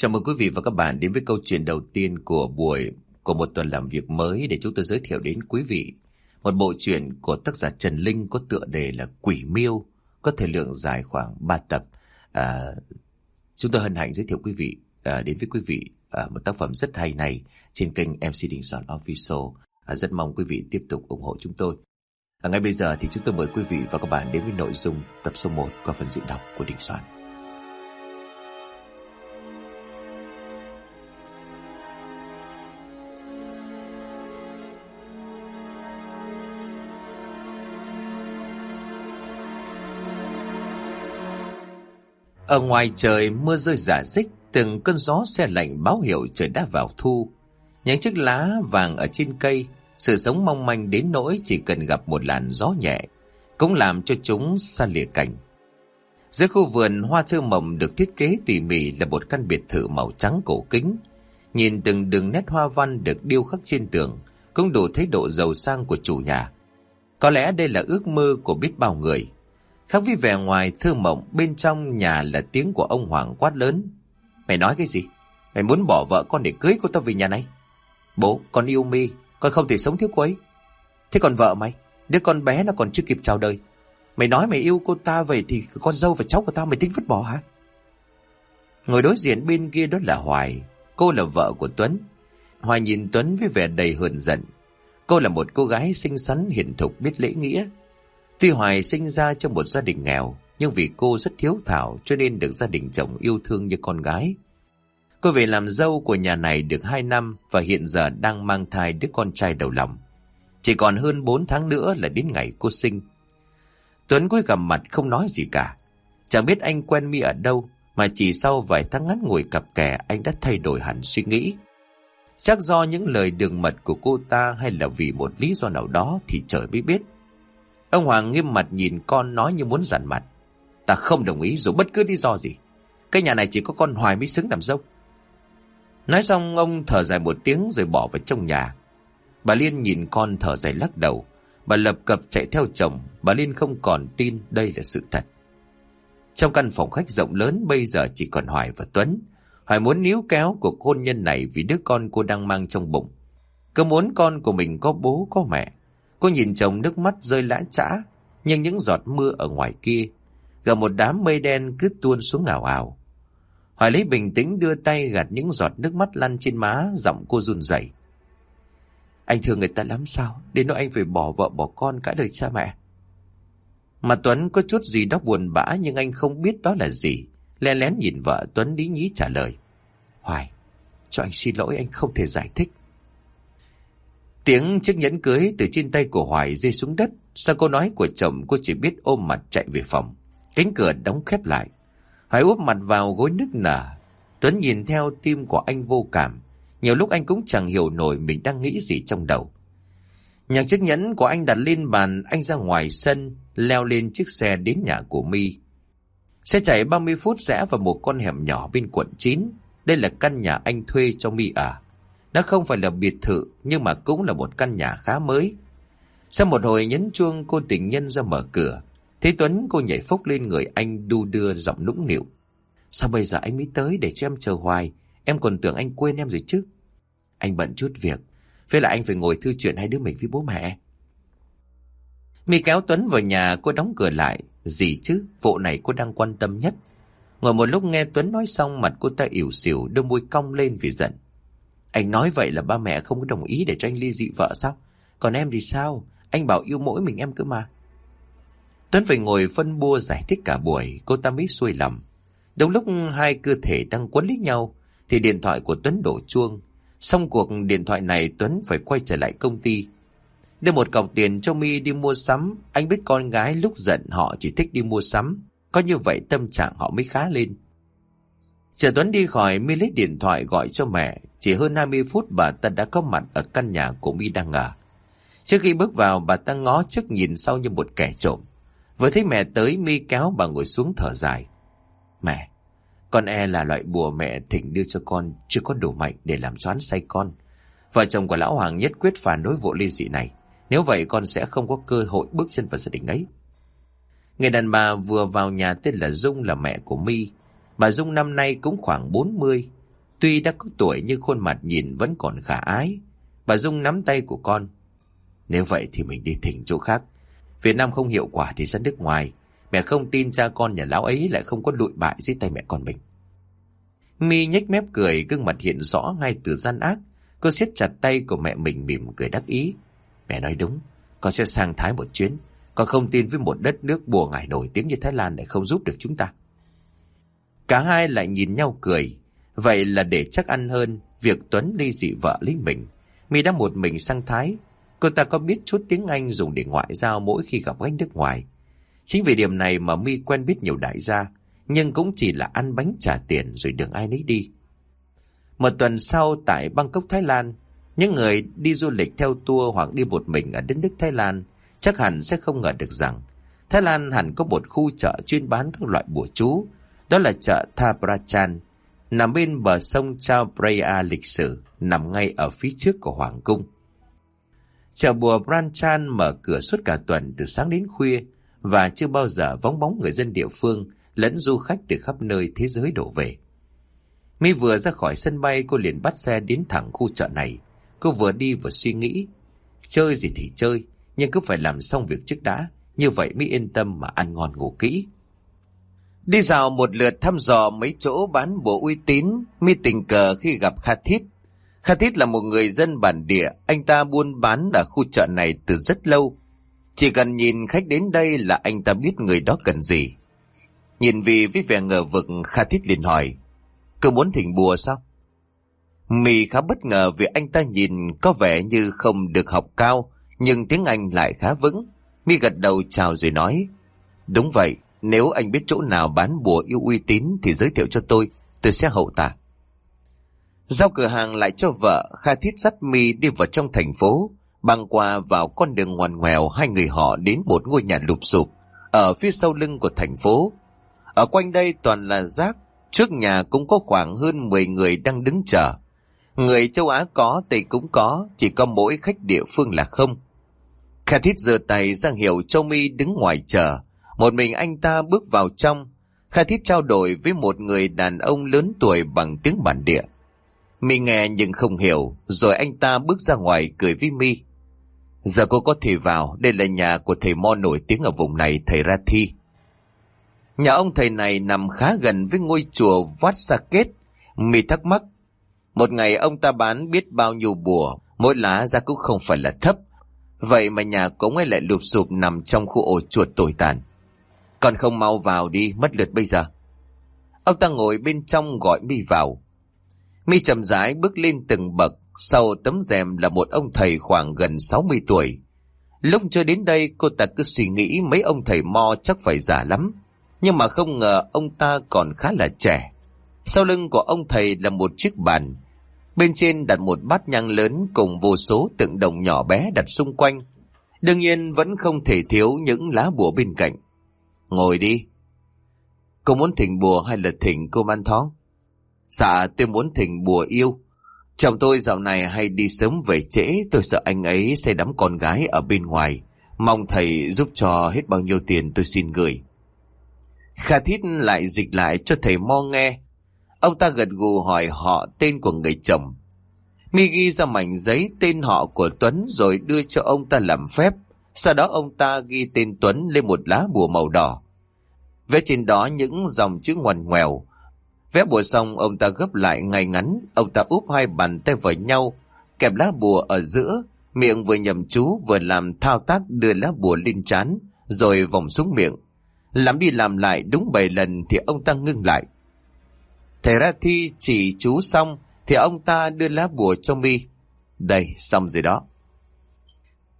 Chào mừng quý vị và các bạn đến với câu chuyện đầu tiên của buổi của một tuần làm việc mới để chúng tôi giới thiệu đến quý vị một bộ truyện của tác giả Trần Linh có tựa đề là Quỷ Miêu, có thời lượng dài khoảng 3 tập. À, chúng tôi hân hạnh giới thiệu quý vị à, đến với quý vị à, một tác phẩm rất hay này trên kênh MC Đình Soạn Official. À, rất mong quý vị tiếp tục ủng hộ chúng tôi. À, ngay bây giờ thì chúng tôi mời quý vị và các bạn đến với nội dung tập số 1 qua phần diễn đọc của Đình Soạn. Ở ngoài trời mưa rơi giả dích, từng cơn gió xe lạnh báo hiệu trời đã vào thu. Những chiếc lá vàng ở trên cây, sự sống mong manh đến nỗi chỉ cần gặp một làn gió nhẹ, cũng làm cho chúng xa lìa cảnh. Giữa khu vườn hoa thơ mộng được thiết kế tỉ mỉ là một căn biệt thự màu trắng cổ kính. Nhìn từng đường nét hoa văn được điêu khắc trên tường, cũng đủ thấy độ giàu sang của chủ nhà. Có lẽ đây là ước mơ của biết bao người. Khác với vẻ ngoài thơ mộng, bên trong nhà là tiếng của ông Hoàng quát lớn. Mày nói cái gì? Mày muốn bỏ vợ con để cưới cô ta về nhà này? Bố, con yêu mi, con không thể sống thiếu cô ấy. Thế còn vợ mày, đứa con bé nó còn chưa kịp chào đời. Mày nói mày yêu cô ta vậy thì con dâu và cháu của tao mày tính vứt bỏ hả? Ngồi đối diện bên kia đó là Hoài, cô là vợ của Tuấn. Hoài nhìn Tuấn với vẻ đầy hờn giận. Cô là một cô gái xinh xắn hiền thục biết lễ nghĩa, Tuy Hoài sinh ra trong một gia đình nghèo, nhưng vì cô rất thiếu thảo cho nên được gia đình chồng yêu thương như con gái. Cô về làm dâu của nhà này được 2 năm và hiện giờ đang mang thai đứa con trai đầu lòng. Chỉ còn hơn 4 tháng nữa là đến ngày cô sinh. Tuấn cuối gặp mặt không nói gì cả. Chẳng biết anh quen mi ở đâu, mà chỉ sau vài tháng ngắn ngồi cặp kè anh đã thay đổi hẳn suy nghĩ. Chắc do những lời đường mật của cô ta hay là vì một lý do nào đó thì trời mới biết. Ông Hoàng nghiêm mặt nhìn con nói như muốn giận mặt. Ta không đồng ý dù bất cứ lý do gì. Cái nhà này chỉ có con Hoài mới xứng làm dâu. Nói xong, ông thở dài một tiếng rồi bỏ vào trong nhà. Bà Liên nhìn con thở dài lắc đầu. Bà lập cập chạy theo chồng. Bà Liên không còn tin đây là sự thật. Trong căn phòng khách rộng lớn, bây giờ chỉ còn Hoài và Tuấn. Hoài muốn níu kéo của hôn nhân này vì đứa con cô đang mang trong bụng. Cứ muốn con của mình có bố, có mẹ. Cô nhìn chồng nước mắt rơi lã chã, nhưng những giọt mưa ở ngoài kia, gặp một đám mây đen cứ tuôn xuống ảo ảo. Hoài lấy bình tĩnh đưa tay gạt những giọt nước mắt lăn trên má, giọng cô run rẩy. Anh thương người ta lắm sao? Đến nỗi anh phải bỏ vợ bỏ con cả đời cha mẹ. Mà Tuấn có chút gì đó buồn bã nhưng anh không biết đó là gì. Lén lén nhìn vợ Tuấn lý nhí trả lời. Hoài, cho anh xin lỗi anh không thể giải thích. Tiếng chiếc nhẫn cưới từ trên tay của Hoài rơi xuống đất. Sau câu nói của chồng cô chỉ biết ôm mặt chạy về phòng. Cánh cửa đóng khép lại. Hoài úp mặt vào gối nức nở. Tuấn nhìn theo tim của anh vô cảm. Nhiều lúc anh cũng chẳng hiểu nổi mình đang nghĩ gì trong đầu. Nhạc chiếc nhẫn của anh đặt lên bàn, anh ra ngoài sân, leo lên chiếc xe đến nhà của My. Xe chạy 30 phút rẽ vào một con hẻm nhỏ bên quận 9. Đây là căn nhà anh thuê cho My ở. Nó không phải là biệt thự, nhưng mà cũng là một căn nhà khá mới. Sau một hồi nhấn chuông, cô tình nhân ra mở cửa. Thế Tuấn, cô nhảy phúc lên người anh đu đưa giọng nũng nịu. Sao bây giờ anh mới tới để cho em chờ hoài? Em còn tưởng anh quên em rồi chứ. Anh bận chút việc. Với lại anh phải ngồi thư chuyện hai đứa mình với bố mẹ. Mi kéo Tuấn vào nhà, cô đóng cửa lại. Gì chứ? Vụ này cô đang quan tâm nhất. Ngồi một lúc nghe Tuấn nói xong, mặt cô ta ỉu xỉu đôi môi cong lên vì giận. Anh nói vậy là ba mẹ không có đồng ý để cho anh ly dị vợ sao? Còn em thì sao? Anh bảo yêu mỗi mình em cơ mà. Tuấn phải ngồi phân bua giải thích cả buổi, cô ta mới xuôi lầm. Đúng lúc hai cơ thể đang quấn lít nhau, thì điện thoại của Tuấn đổ chuông. Xong cuộc điện thoại này Tuấn phải quay trở lại công ty. Đưa một cọc tiền cho mi đi mua sắm, anh biết con gái lúc giận họ chỉ thích đi mua sắm. Có như vậy tâm trạng họ mới khá lên. Chờ Tuấn đi khỏi, mi lấy điện thoại gọi cho mẹ, chỉ hơn 20 phút bà ta đã có mặt ở căn nhà của My đang ở. Trước khi bước vào bà ta ngó trước nhìn sau như một kẻ trộm. Vừa thấy mẹ tới My kéo bà ngồi xuống thở dài. Mẹ, con e là loại bùa mẹ thỉnh đưa cho con chưa có đủ mạnh để làm choán say con. Vợ chồng của lão Hoàng nhất quyết phản đối vụ ly dị này. Nếu vậy con sẽ không có cơ hội bước chân vào gia đình ấy. Người đàn bà vừa vào nhà tên là Dung là mẹ của My. Bà Dung năm nay cũng khoảng 40, Tuy đã có tuổi nhưng khuôn mặt nhìn vẫn còn khả ái. Bà Dung nắm tay của con. Nếu vậy thì mình đi thỉnh chỗ khác. Việt Nam không hiệu quả thì ra nước ngoài. Mẹ không tin cha con nhà lão ấy lại không có lụi bại dưới tay mẹ con mình. Mi nhếch mép cười, gương mặt hiện rõ ngay từ gian ác. Cô siết chặt tay của mẹ mình mỉm cười đắc ý. Mẹ nói đúng, con sẽ sang Thái một chuyến. Con không tin với một đất nước bùa ngải nổi tiếng như Thái Lan lại không giúp được chúng ta. Cả hai lại nhìn nhau cười. Vậy là để chắc ăn hơn việc Tuấn ly dị vợ lấy mình. Mi đã một mình sang Thái. Cô ta có biết chút tiếng Anh dùng để ngoại giao mỗi khi gặp khách nước ngoài. Chính vì điểm này mà Mi quen biết nhiều đại gia, nhưng cũng chỉ là ăn bánh trả tiền rồi đừng ai nấy đi. Một tuần sau tại Bangkok, Thái Lan, những người đi du lịch theo tour hoặc đi một mình ở đất nước Thái Lan chắc hẳn sẽ không ngờ được rằng Thái Lan hẳn có một khu chợ chuyên bán các loại bùa chú, đó là chợ Tha Prachan nằm bên bờ sông Chao Phraya lịch sử, nằm ngay ở phía trước của Hoàng Cung. Chợ bùa Branchan mở cửa suốt cả tuần từ sáng đến khuya và chưa bao giờ vắng bóng người dân địa phương lẫn du khách từ khắp nơi thế giới đổ về. Mi vừa ra khỏi sân bay cô liền bắt xe đến thẳng khu chợ này. Cô vừa đi vừa suy nghĩ. Chơi gì thì chơi, nhưng cứ phải làm xong việc trước đã. Như vậy mới yên tâm mà ăn ngon ngủ kỹ. Đi dạo một lượt thăm dò mấy chỗ bán bộ uy tín, mi tình cờ khi gặp Kha Thít. Kha Thít là một người dân bản địa, anh ta buôn bán ở khu chợ này từ rất lâu. Chỉ cần nhìn khách đến đây là anh ta biết người đó cần gì. Nhìn vì với vẻ ngờ vực Kha Thít liền hỏi, cứ muốn thỉnh bùa sao? Mì khá bất ngờ vì anh ta nhìn có vẻ như không được học cao, nhưng tiếng Anh lại khá vững. Mi gật đầu chào rồi nói, đúng vậy, nếu anh biết chỗ nào bán bùa yêu uy tín thì giới thiệu cho tôi, tôi sẽ hậu tạ. Giao cửa hàng lại cho vợ, Kha Thiết dắt mi đi vào trong thành phố, băng qua vào con đường ngoằn ngoèo hai người họ đến một ngôi nhà lụp sụp ở phía sau lưng của thành phố. Ở quanh đây toàn là rác, trước nhà cũng có khoảng hơn 10 người đang đứng chờ. Người châu Á có, Tây cũng có, chỉ có mỗi khách địa phương là không. Kha Thiết giơ tay ra hiệu cho mi đứng ngoài chờ, một mình anh ta bước vào trong, Kha Thiết trao đổi với một người đàn ông lớn tuổi bằng tiếng bản địa. Mi nghe nhưng không hiểu, rồi anh ta bước ra ngoài cười với Mi. Giờ cô có thể vào, đây là nhà của thầy Mo nổi tiếng ở vùng này, thầy Rathi. Nhà ông thầy này nằm khá gần với ngôi chùa Vát Sa Kết. Mi thắc mắc, một ngày ông ta bán biết bao nhiêu bùa, mỗi lá ra cũng không phải là thấp. Vậy mà nhà cống ấy lại lụp sụp nằm trong khu ổ chuột tồi tàn. Còn không mau vào đi, mất lượt bây giờ. Ông ta ngồi bên trong gọi mi vào. Mi chậm rãi bước lên từng bậc, sau tấm rèm là một ông thầy khoảng gần 60 tuổi. Lúc chưa đến đây cô ta cứ suy nghĩ mấy ông thầy mo chắc phải già lắm. Nhưng mà không ngờ ông ta còn khá là trẻ. Sau lưng của ông thầy là một chiếc bàn. Bên trên đặt một bát nhang lớn cùng vô số tượng đồng nhỏ bé đặt xung quanh. Đương nhiên vẫn không thể thiếu những lá bùa bên cạnh. Ngồi đi. Cô muốn thỉnh bùa hay là thỉnh cô man thóng? Dạ tôi muốn thỉnh bùa yêu. Chồng tôi dạo này hay đi sớm về trễ, tôi sợ anh ấy sẽ đắm con gái ở bên ngoài. Mong thầy giúp cho hết bao nhiêu tiền tôi xin gửi. Kha Thít lại dịch lại cho thầy Mo nghe. Ông ta gật gù hỏi họ tên của người chồng. Mi ghi ra mảnh giấy tên họ của Tuấn rồi đưa cho ông ta làm phép. Sau đó ông ta ghi tên Tuấn lên một lá bùa màu đỏ. Vẽ trên đó những dòng chữ ngoằn ngoèo. Vẽ bùa xong ông ta gấp lại ngay ngắn, ông ta úp hai bàn tay vào nhau, kẹp lá bùa ở giữa, miệng vừa nhầm chú vừa làm thao tác đưa lá bùa lên chán, rồi vòng xuống miệng. Làm đi làm lại đúng bảy lần thì ông ta ngưng lại. Thầy ra thi chỉ chú xong thì ông ta đưa lá bùa cho mi. Đây, xong rồi đó.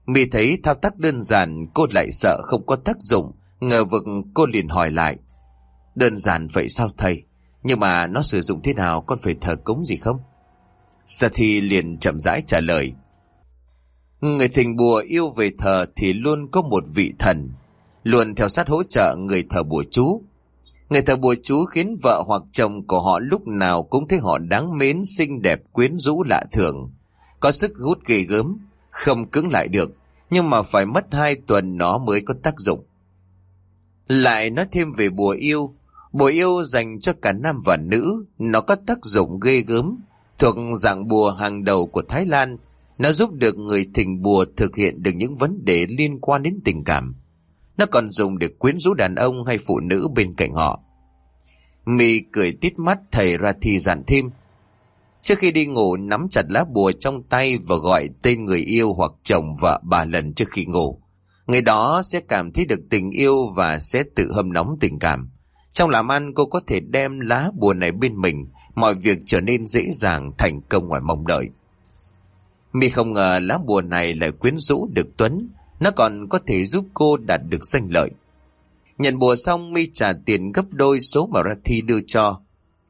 Mi thấy thao tác đơn giản cô lại sợ không có tác dụng, ngờ vực cô liền hỏi lại. Đơn giản vậy sao thầy? Nhưng mà nó sử dụng thế nào con phải thờ cúng gì không? Sa thi liền chậm rãi trả lời. Người thình bùa yêu về thờ thì luôn có một vị thần, luôn theo sát hỗ trợ người thờ bùa chú. Người thờ bùa chú khiến vợ hoặc chồng của họ lúc nào cũng thấy họ đáng mến, xinh đẹp, quyến rũ lạ thường. Có sức hút ghê gớm, không cứng lại được, nhưng mà phải mất hai tuần nó mới có tác dụng. Lại nói thêm về bùa yêu, Bùa yêu dành cho cả nam và nữ, nó có tác dụng ghê gớm, thuộc dạng bùa hàng đầu của Thái Lan. Nó giúp được người thỉnh bùa thực hiện được những vấn đề liên quan đến tình cảm. Nó còn dùng để quyến rũ đàn ông hay phụ nữ bên cạnh họ. Mì cười tít mắt thầy ra thì dặn thêm. Trước khi đi ngủ nắm chặt lá bùa trong tay và gọi tên người yêu hoặc chồng vợ ba lần trước khi ngủ. Người đó sẽ cảm thấy được tình yêu và sẽ tự hâm nóng tình cảm. Trong làm ăn cô có thể đem lá bùa này bên mình, mọi việc trở nên dễ dàng thành công ngoài mong đợi. Mi không ngờ lá bùa này lại quyến rũ được Tuấn, nó còn có thể giúp cô đạt được danh lợi. Nhận bùa xong Mi trả tiền gấp đôi số mà Rathi đưa cho.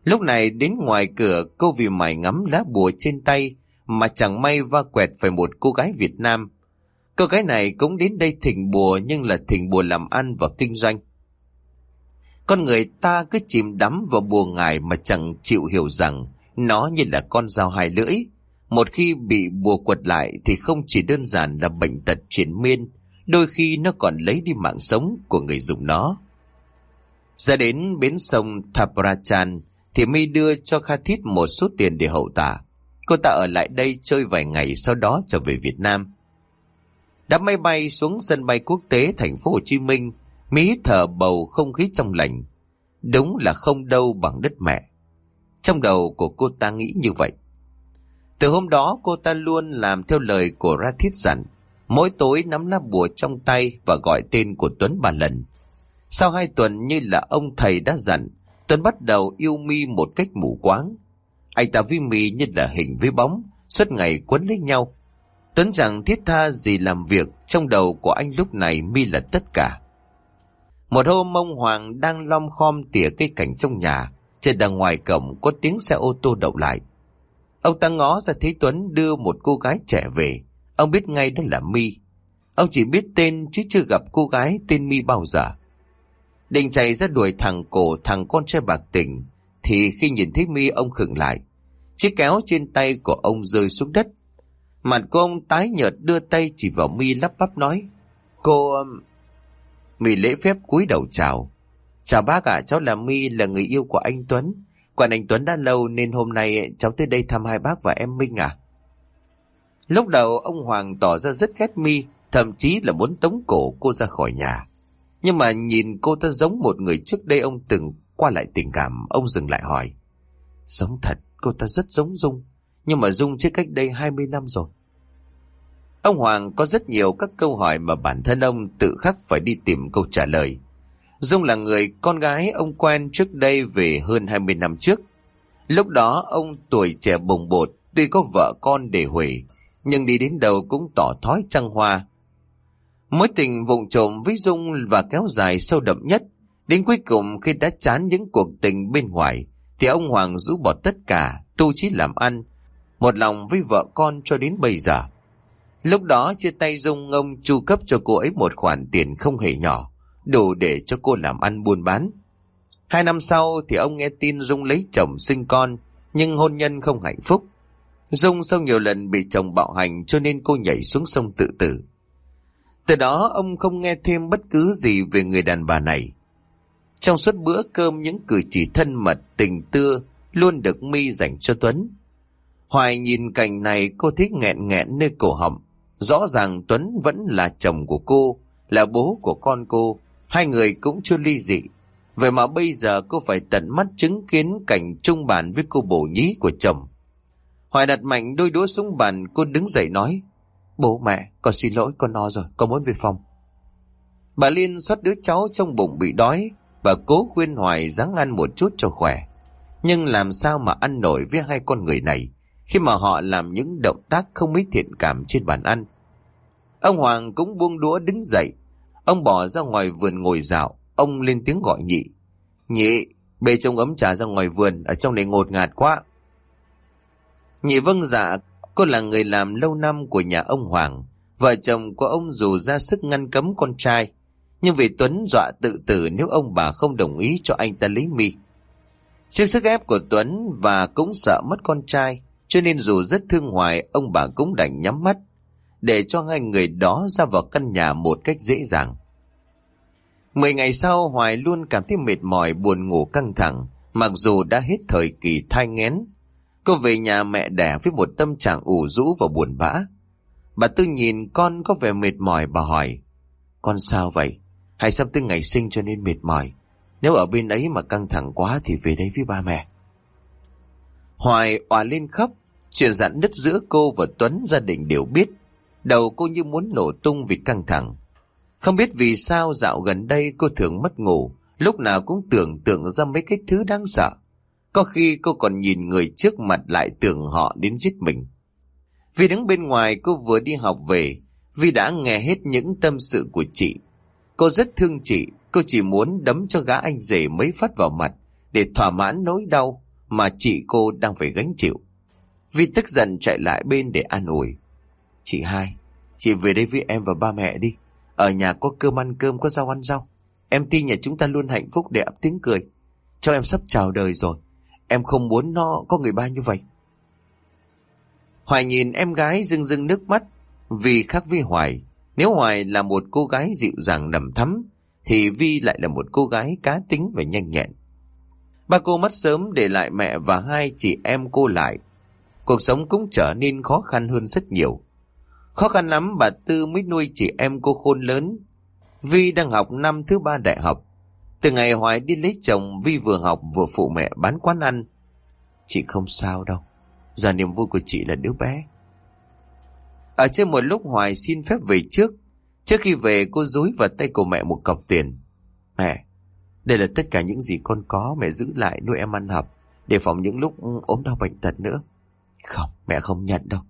Lúc này đến ngoài cửa cô vì mải ngắm lá bùa trên tay mà chẳng may va quẹt phải một cô gái Việt Nam. Cô gái này cũng đến đây thỉnh bùa nhưng là thỉnh bùa làm ăn và kinh doanh. Con người ta cứ chìm đắm vào bùa ngài mà chẳng chịu hiểu rằng nó như là con dao hai lưỡi. Một khi bị bùa quật lại thì không chỉ đơn giản là bệnh tật triển miên, đôi khi nó còn lấy đi mạng sống của người dùng nó. Ra đến bến sông Thaprachan thì mi đưa cho Kha Thiết một số tiền để hậu tả. Cô ta ở lại đây chơi vài ngày sau đó trở về Việt Nam. Đã máy bay xuống sân bay quốc tế thành phố Hồ Chí Minh, Mỹ thở bầu không khí trong lành. Đúng là không đâu bằng đất mẹ. Trong đầu của cô ta nghĩ như vậy. Từ hôm đó cô ta luôn làm theo lời của Ra Thiết dặn. Mỗi tối nắm lá bùa trong tay và gọi tên của Tuấn ba lần. Sau hai tuần như là ông thầy đã dặn, Tuấn bắt đầu yêu mi một cách mù quáng. Anh ta với mi như là hình với bóng, suốt ngày quấn lấy nhau. Tuấn rằng thiết tha gì làm việc, trong đầu của anh lúc này mi là tất cả. Một hôm ông Hoàng đang lom khom tỉa cây cảnh trong nhà, trên đằng ngoài cổng có tiếng xe ô tô đậu lại. Ông ta ngó ra thấy Tuấn đưa một cô gái trẻ về, ông biết ngay đó là mi Ông chỉ biết tên chứ chưa gặp cô gái tên mi bao giờ. Định chạy ra đuổi thằng cổ thằng con trai bạc tình, thì khi nhìn thấy mi ông khựng lại. Chiếc kéo trên tay của ông rơi xuống đất. Mặt của ông tái nhợt đưa tay chỉ vào mi lắp bắp nói. Cô... Um, mi lễ phép cúi đầu chào. Chào bác ạ, cháu là mi là người yêu của anh Tuấn. Quản anh Tuấn đã lâu nên hôm nay cháu tới đây thăm hai bác và em Minh à. Lúc đầu ông Hoàng tỏ ra rất ghét mi, thậm chí là muốn tống cổ cô ra khỏi nhà. Nhưng mà nhìn cô ta giống một người trước đây ông từng qua lại tình cảm, ông dừng lại hỏi. Giống thật, cô ta rất giống Dung, nhưng mà Dung chết cách đây 20 năm rồi. Ông Hoàng có rất nhiều các câu hỏi mà bản thân ông tự khắc phải đi tìm câu trả lời. Dung là người con gái ông quen trước đây về hơn 20 năm trước. Lúc đó ông tuổi trẻ bồng bột, tuy có vợ con để hủy, nhưng đi đến đâu cũng tỏ thói trăng hoa, Mối tình vụng trộm với Dung và kéo dài sâu đậm nhất. Đến cuối cùng khi đã chán những cuộc tình bên ngoài, thì ông Hoàng rũ bỏ tất cả, tu chí làm ăn, một lòng với vợ con cho đến bây giờ. Lúc đó chia tay Dung ông chu cấp cho cô ấy một khoản tiền không hề nhỏ, đủ để cho cô làm ăn buôn bán. Hai năm sau thì ông nghe tin Dung lấy chồng sinh con, nhưng hôn nhân không hạnh phúc. Dung sau nhiều lần bị chồng bạo hành cho nên cô nhảy xuống sông tự tử. Từ đó ông không nghe thêm bất cứ gì về người đàn bà này. Trong suốt bữa cơm những cử chỉ thân mật, tình tưa luôn được mi dành cho Tuấn. Hoài nhìn cảnh này cô thích nghẹn nghẹn nơi cổ họng. Rõ ràng Tuấn vẫn là chồng của cô, là bố của con cô. Hai người cũng chưa ly dị. Vậy mà bây giờ cô phải tận mắt chứng kiến cảnh trung bàn với cô bổ nhí của chồng. Hoài đặt mạnh đôi đũa xuống bàn cô đứng dậy nói Bố mẹ, con xin lỗi, con no rồi, con muốn về phòng. Bà Liên xuất đứa cháu trong bụng bị đói và cố khuyên Hoài ráng ăn một chút cho khỏe. Nhưng làm sao mà ăn nổi với hai con người này khi mà họ làm những động tác không mấy thiện cảm trên bàn ăn. Ông Hoàng cũng buông đũa đứng dậy. Ông bỏ ra ngoài vườn ngồi dạo. Ông lên tiếng gọi nhị. Nhị, bê trông ấm trà ra ngoài vườn, ở trong này ngột ngạt quá. Nhị vâng dạ, Cô là người làm lâu năm của nhà ông Hoàng. Vợ chồng của ông dù ra sức ngăn cấm con trai. Nhưng vì Tuấn dọa tự tử nếu ông bà không đồng ý cho anh ta lấy mi. Trước sức ép của Tuấn và cũng sợ mất con trai. Cho nên dù rất thương Hoài, ông bà cũng đành nhắm mắt. Để cho hai người đó ra vào căn nhà một cách dễ dàng. Mười ngày sau Hoài luôn cảm thấy mệt mỏi buồn ngủ căng thẳng, mặc dù đã hết thời kỳ thai nghén. Cô về nhà mẹ đẻ với một tâm trạng ủ rũ và buồn bã. Bà Tư nhìn con có vẻ mệt mỏi bà hỏi, con sao vậy? Hay sắp tới ngày sinh cho nên mệt mỏi? Nếu ở bên ấy mà căng thẳng quá thì về đây với ba mẹ. Hoài òa lên khóc, chuyện dặn nứt giữa cô và Tuấn gia đình đều biết. Đầu cô như muốn nổ tung vì căng thẳng. Không biết vì sao dạo gần đây cô thường mất ngủ, lúc nào cũng tưởng tượng ra mấy cái thứ đáng sợ. Có khi cô còn nhìn người trước mặt lại tưởng họ đến giết mình. Vì đứng bên ngoài cô vừa đi học về, vì đã nghe hết những tâm sự của chị. Cô rất thương chị, cô chỉ muốn đấm cho gã anh rể mấy phát vào mặt để thỏa mãn nỗi đau mà chị cô đang phải gánh chịu. Vi tức giận chạy lại bên để an ủi. Chị hai, chị về đây với em và ba mẹ đi. Ở nhà có cơm ăn cơm, có rau ăn rau. Em tin nhà chúng ta luôn hạnh phúc để ấp tiếng cười. Cho em sắp chào đời rồi. Em không muốn nó có người ba như vậy. Hoài nhìn em gái rưng rưng nước mắt. Vì khác với Hoài, nếu Hoài là một cô gái dịu dàng đầm thắm, thì Vi lại là một cô gái cá tính và nhanh nhẹn. Ba cô mất sớm để lại mẹ và hai chị em cô lại. Cuộc sống cũng trở nên khó khăn hơn rất nhiều. Khó khăn lắm bà Tư mới nuôi chị em cô khôn lớn. Vi đang học năm thứ ba đại học. Từ ngày Hoài đi lấy chồng, Vi vừa học vừa phụ mẹ bán quán ăn. Chị không sao đâu. Giờ niềm vui của chị là đứa bé. Ở trên một lúc Hoài xin phép về trước. Trước khi về cô dối vào tay của mẹ một cọc tiền. Mẹ, đây là tất cả những gì con có mẹ giữ lại nuôi em ăn học. Để phòng những lúc ốm đau bệnh tật nữa. Không, mẹ không nhận đâu.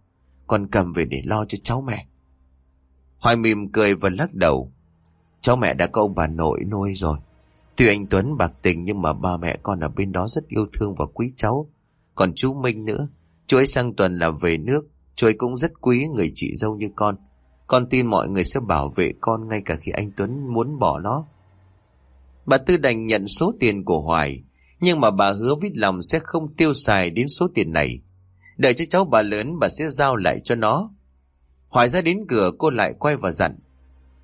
Con cầm về để lo cho cháu mẹ. Hoài mỉm cười và lắc đầu. Cháu mẹ đã có ông bà nội nuôi rồi. Tuy anh Tuấn bạc tình nhưng mà ba mẹ con ở bên đó rất yêu thương và quý cháu. Còn chú Minh nữa, chú ấy sang tuần là về nước, chú ấy cũng rất quý người chị dâu như con. Con tin mọi người sẽ bảo vệ con ngay cả khi anh Tuấn muốn bỏ nó. Bà Tư đành nhận số tiền của Hoài, nhưng mà bà hứa với lòng sẽ không tiêu xài đến số tiền này. Đợi cho cháu bà lớn bà sẽ giao lại cho nó. Hoài ra đến cửa cô lại quay và dặn.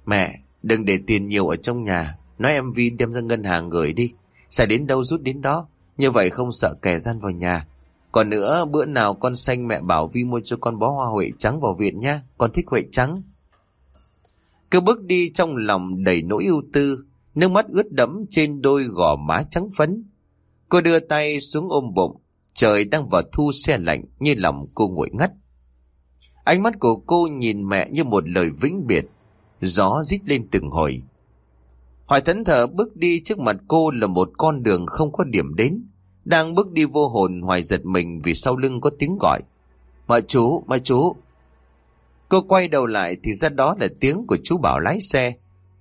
Mẹ, đừng để tiền nhiều ở trong nhà. Nói em Vi đem ra ngân hàng gửi đi. Xài đến đâu rút đến đó. Như vậy không sợ kẻ gian vào nhà. Còn nữa, bữa nào con xanh mẹ bảo Vi mua cho con bó hoa huệ trắng vào viện nha. Con thích huệ trắng. Cứ bước đi trong lòng đầy nỗi ưu tư. Nước mắt ướt đẫm trên đôi gò má trắng phấn. Cô đưa tay xuống ôm bụng. Trời đang vào thu xe lạnh như lòng cô nguội ngắt. Ánh mắt của cô nhìn mẹ như một lời vĩnh biệt. Gió rít lên từng hồi. Hoài thẫn thờ bước đi trước mặt cô là một con đường không có điểm đến. Đang bước đi vô hồn Hoài giật mình vì sau lưng có tiếng gọi. Mà chú, mà chú. Cô quay đầu lại thì ra đó là tiếng của chú Bảo lái xe.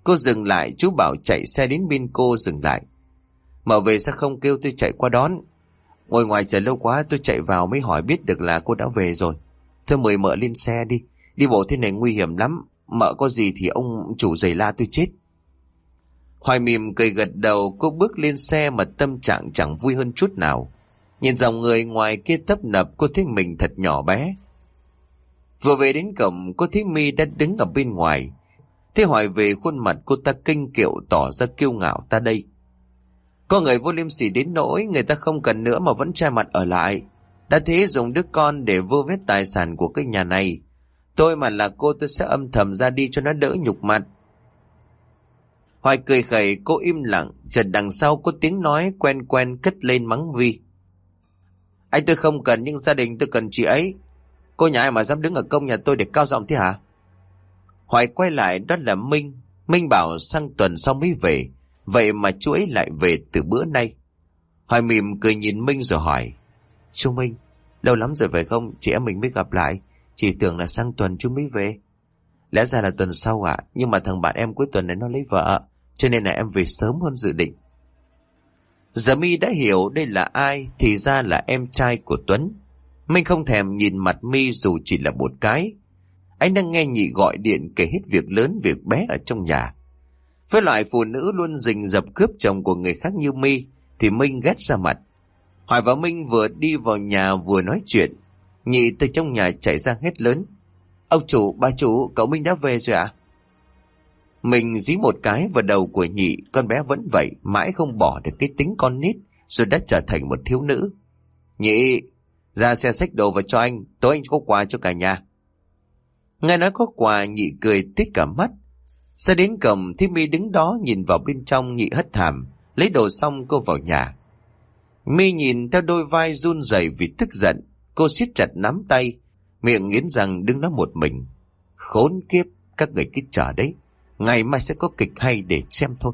Cô dừng lại, chú Bảo chạy xe đến bên cô dừng lại. Mở về sao không kêu tôi chạy qua đón. Ngồi ngoài chờ lâu quá tôi chạy vào mới hỏi biết được là cô đã về rồi. Thôi mời mợ lên xe đi. Đi bộ thế này nguy hiểm lắm. Mợ có gì thì ông chủ giày la tôi chết. Hoài mỉm cười gật đầu, cô bước lên xe mà tâm trạng chẳng vui hơn chút nào. Nhìn dòng người ngoài kia tấp nập, cô thấy mình thật nhỏ bé. Vừa về đến cổng, cô thấy mi đã đứng ở bên ngoài. Thế hỏi về khuôn mặt cô ta kinh kiệu, tỏ ra kiêu ngạo ta đây. Có người vô liêm sỉ đến nỗi người ta không cần nữa mà vẫn trai mặt ở lại. Đã thế dùng đứa con để vô vết tài sản của cái nhà này. Tôi mà là cô, tôi sẽ âm thầm ra đi cho nó đỡ nhục mặt. Hoài cười khẩy cô im lặng, chợt đằng sau có tiếng nói quen quen cất lên mắng Vi. Anh tôi không cần nhưng gia đình tôi cần chị ấy. Cô nhà ai mà dám đứng ở công nhà tôi để cao giọng thế hả? Hoài quay lại đó là Minh. Minh bảo sang tuần sau mới về. Vậy mà chú ấy lại về từ bữa nay. Hoài mỉm cười nhìn Minh rồi hỏi. Chú Minh, lâu lắm rồi phải không? Chị em mình mới gặp lại. Chỉ tưởng là sang tuần chú mới về. Lẽ ra là tuần sau ạ, nhưng mà thằng bạn em cuối tuần này nó lấy vợ, cho nên là em về sớm hơn dự định. Giờ mi đã hiểu đây là ai, thì ra là em trai của Tuấn. Minh không thèm nhìn mặt mi dù chỉ là một cái. Anh đang nghe nhị gọi điện kể hết việc lớn việc bé ở trong nhà. Với loại phụ nữ luôn rình dập cướp chồng của người khác như mi thì Minh ghét ra mặt. Hoài và Minh vừa đi vào nhà vừa nói chuyện. Nhị từ trong nhà chạy ra hết lớn. Ông chủ, bà chủ, cậu Minh đã về rồi ạ? Mình dí một cái vào đầu của nhị, con bé vẫn vậy, mãi không bỏ được cái tính con nít, rồi đã trở thành một thiếu nữ. Nhị, ra xe xách đồ vào cho anh, tối anh có quà cho cả nhà. Nghe nói có quà, nhị cười tít cả mắt. Xe đến cầm, thì mi đứng đó nhìn vào bên trong nhị hất hàm, lấy đồ xong cô vào nhà. Mi nhìn theo đôi vai run rẩy vì tức giận, cô siết chặt nắm tay, miệng nghiến rằng đứng đó một mình. Khốn kiếp, các người cứ chờ đấy, ngày mai sẽ có kịch hay để xem thôi.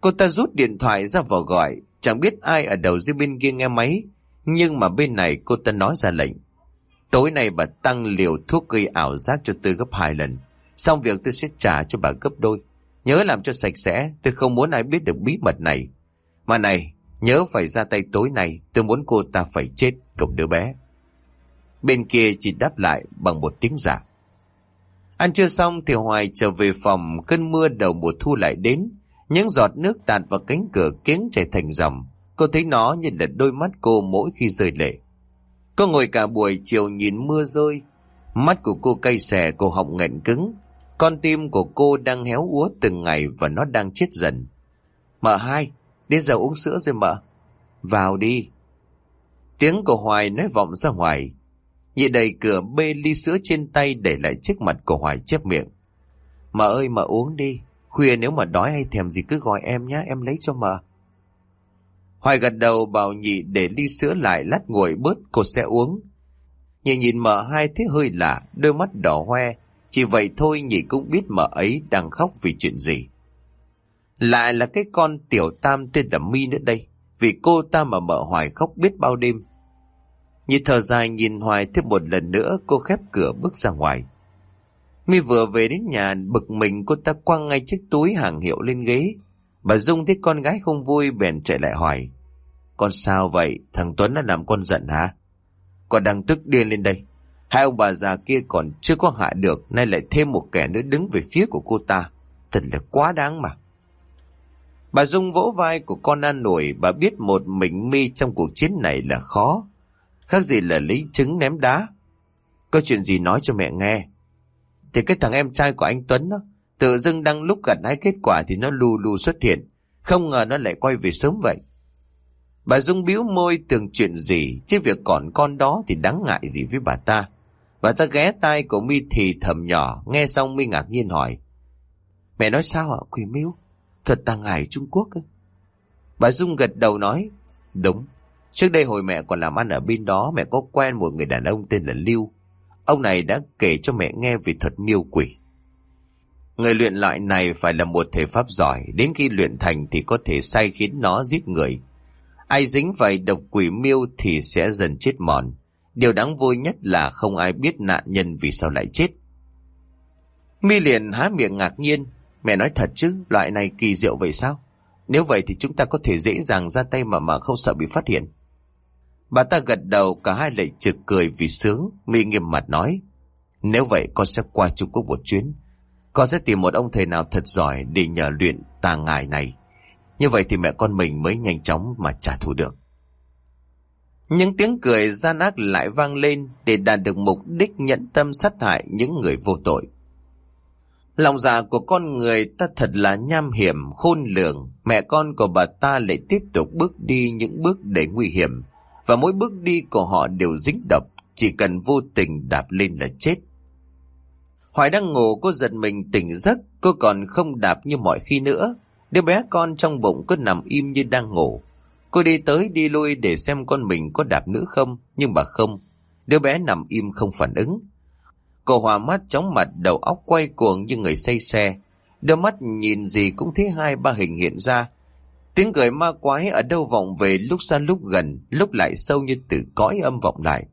Cô ta rút điện thoại ra vào gọi, chẳng biết ai ở đầu dưới bên kia nghe máy, nhưng mà bên này cô ta nói ra lệnh. Tối nay bà tăng liều thuốc gây ảo giác cho tôi gấp hai lần, xong việc tôi sẽ trả cho bà gấp đôi. Nhớ làm cho sạch sẽ, tôi không muốn ai biết được bí mật này. Mà này, nhớ phải ra tay tối nay, tôi muốn cô ta phải chết cùng đứa bé. Bên kia chỉ đáp lại bằng một tiếng giả. Ăn trưa xong thì Hoài trở về phòng, cơn mưa đầu mùa thu lại đến. Những giọt nước tạt vào cánh cửa kiến chảy thành dòng. Cô thấy nó như là đôi mắt cô mỗi khi rơi lệ. Cô ngồi cả buổi chiều nhìn mưa rơi. Mắt của cô cay xè, cổ họng nghẹn cứng. Con tim của cô đang héo úa từng ngày và nó đang chết dần. Mợ hai, đến giờ uống sữa rồi mợ. Vào đi. Tiếng của Hoài nói vọng ra ngoài. Nhị đầy cửa bê ly sữa trên tay để lại trước mặt của Hoài chép miệng. Mợ ơi mà uống đi. Khuya nếu mà đói hay thèm gì cứ gọi em nhé, em lấy cho mợ. Hoài gật đầu bảo nhị để ly sữa lại lát nguội bớt cô sẽ uống. Nhị nhìn mợ hai thế hơi lạ, đôi mắt đỏ hoe. Chỉ vậy thôi nhị cũng biết mợ ấy đang khóc vì chuyện gì. Lại là cái con tiểu tam tên là mi nữa đây. Vì cô ta mà mợ hoài khóc biết bao đêm. Như thở dài nhìn hoài thêm một lần nữa cô khép cửa bước ra ngoài. Mi vừa về đến nhà bực mình cô ta quăng ngay chiếc túi hàng hiệu lên ghế. Bà Dung thấy con gái không vui bèn chạy lại hỏi. Con sao vậy? Thằng Tuấn đã làm con giận hả? Con đang tức điên lên đây. Hai ông bà già kia còn chưa có hạ được, nay lại thêm một kẻ nữa đứng về phía của cô ta. Thật là quá đáng mà. Bà Dung vỗ vai của con an nổi, bà biết một mình mi trong cuộc chiến này là khó. Khác gì là lấy trứng ném đá. Có chuyện gì nói cho mẹ nghe. Thì cái thằng em trai của anh Tuấn đó, tự dưng đang lúc gần hái kết quả thì nó lù lù xuất hiện. Không ngờ nó lại quay về sớm vậy. Bà Dung biếu môi tưởng chuyện gì, chứ việc còn con đó thì đáng ngại gì với bà ta. Bà ta ghé tai của mi thì thầm nhỏ, nghe xong mi ngạc nhiên hỏi. Mẹ nói sao ạ, quỷ miếu? Thật ta ngại Trung Quốc ấy. Bà Dung gật đầu nói, đúng. Trước đây hồi mẹ còn làm ăn ở bên đó, mẹ có quen một người đàn ông tên là Lưu. Ông này đã kể cho mẹ nghe về thuật miêu quỷ. Người luyện loại này phải là một thể pháp giỏi, đến khi luyện thành thì có thể sai khiến nó giết người. Ai dính phải độc quỷ miêu thì sẽ dần chết mòn. Điều đáng vui nhất là không ai biết nạn nhân vì sao lại chết. Mi liền há miệng ngạc nhiên. Mẹ nói thật chứ, loại này kỳ diệu vậy sao? Nếu vậy thì chúng ta có thể dễ dàng ra tay mà mà không sợ bị phát hiện. Bà ta gật đầu cả hai lại trực cười vì sướng. Mi nghiêm mặt nói. Nếu vậy con sẽ qua Trung Quốc một chuyến. Con sẽ tìm một ông thầy nào thật giỏi để nhờ luyện tà ngài này. Như vậy thì mẹ con mình mới nhanh chóng mà trả thù được. Những tiếng cười gian ác lại vang lên để đạt được mục đích nhận tâm sát hại những người vô tội. Lòng dạ của con người ta thật là nham hiểm, khôn lường. Mẹ con của bà ta lại tiếp tục bước đi những bước đầy nguy hiểm. Và mỗi bước đi của họ đều dính độc, chỉ cần vô tình đạp lên là chết. Hoài đang ngủ cô giật mình tỉnh giấc, cô còn không đạp như mọi khi nữa. Đứa bé con trong bụng cứ nằm im như đang ngủ. Cô đi tới đi lui để xem con mình có đạp nữa không, nhưng bà không. Đứa bé nằm im không phản ứng. Cô hòa mắt chóng mặt đầu óc quay cuồng như người say xe. Đôi mắt nhìn gì cũng thấy hai ba hình hiện ra. Tiếng cười ma quái ở đâu vọng về lúc xa lúc gần, lúc lại sâu như từ cõi âm vọng lại.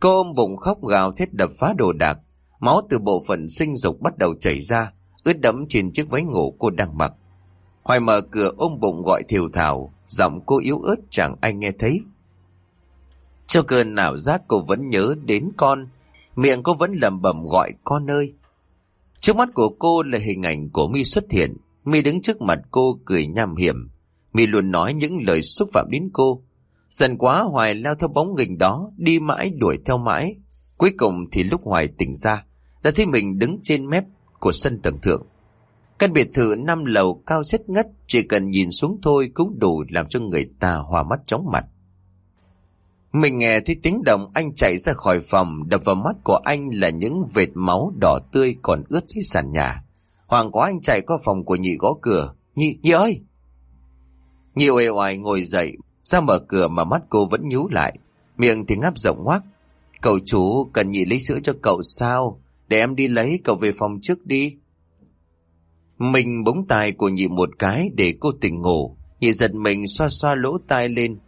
Cô ôm bụng khóc gào thét đập phá đồ đạc. Máu từ bộ phận sinh dục bắt đầu chảy ra, ướt đẫm trên chiếc váy ngủ cô đang mặc. Hoài mở cửa ôm bụng gọi thiều thảo, giọng cô yếu ớt chẳng ai nghe thấy. Cho cơn nào giác cô vẫn nhớ đến con, miệng cô vẫn lẩm bẩm gọi con ơi. Trước mắt của cô là hình ảnh của mi xuất hiện, mi đứng trước mặt cô cười nham hiểm mi luôn nói những lời xúc phạm đến cô. Dần quá Hoài lao theo bóng nghình đó, đi mãi đuổi theo mãi. Cuối cùng thì lúc Hoài tỉnh ra, đã thấy mình đứng trên mép của sân tầng thượng. Căn biệt thự năm lầu cao chất ngất, chỉ cần nhìn xuống thôi cũng đủ làm cho người ta hòa mắt chóng mặt. Mình nghe thấy tiếng động anh chạy ra khỏi phòng, đập vào mắt của anh là những vệt máu đỏ tươi còn ướt dưới sàn nhà. Hoàng quá anh chạy qua phòng của nhị gõ cửa. Nhị, nhị ơi! Nhiều ê oải ngồi dậy, ra mở cửa mà mắt cô vẫn nhú lại. Miệng thì ngáp rộng ngoác. Cậu chủ cần nhị lấy sữa cho cậu sao? Để em đi lấy cậu về phòng trước đi. Mình búng tai của nhị một cái để cô tỉnh ngủ. Nhị giật mình xoa xoa lỗ tai lên.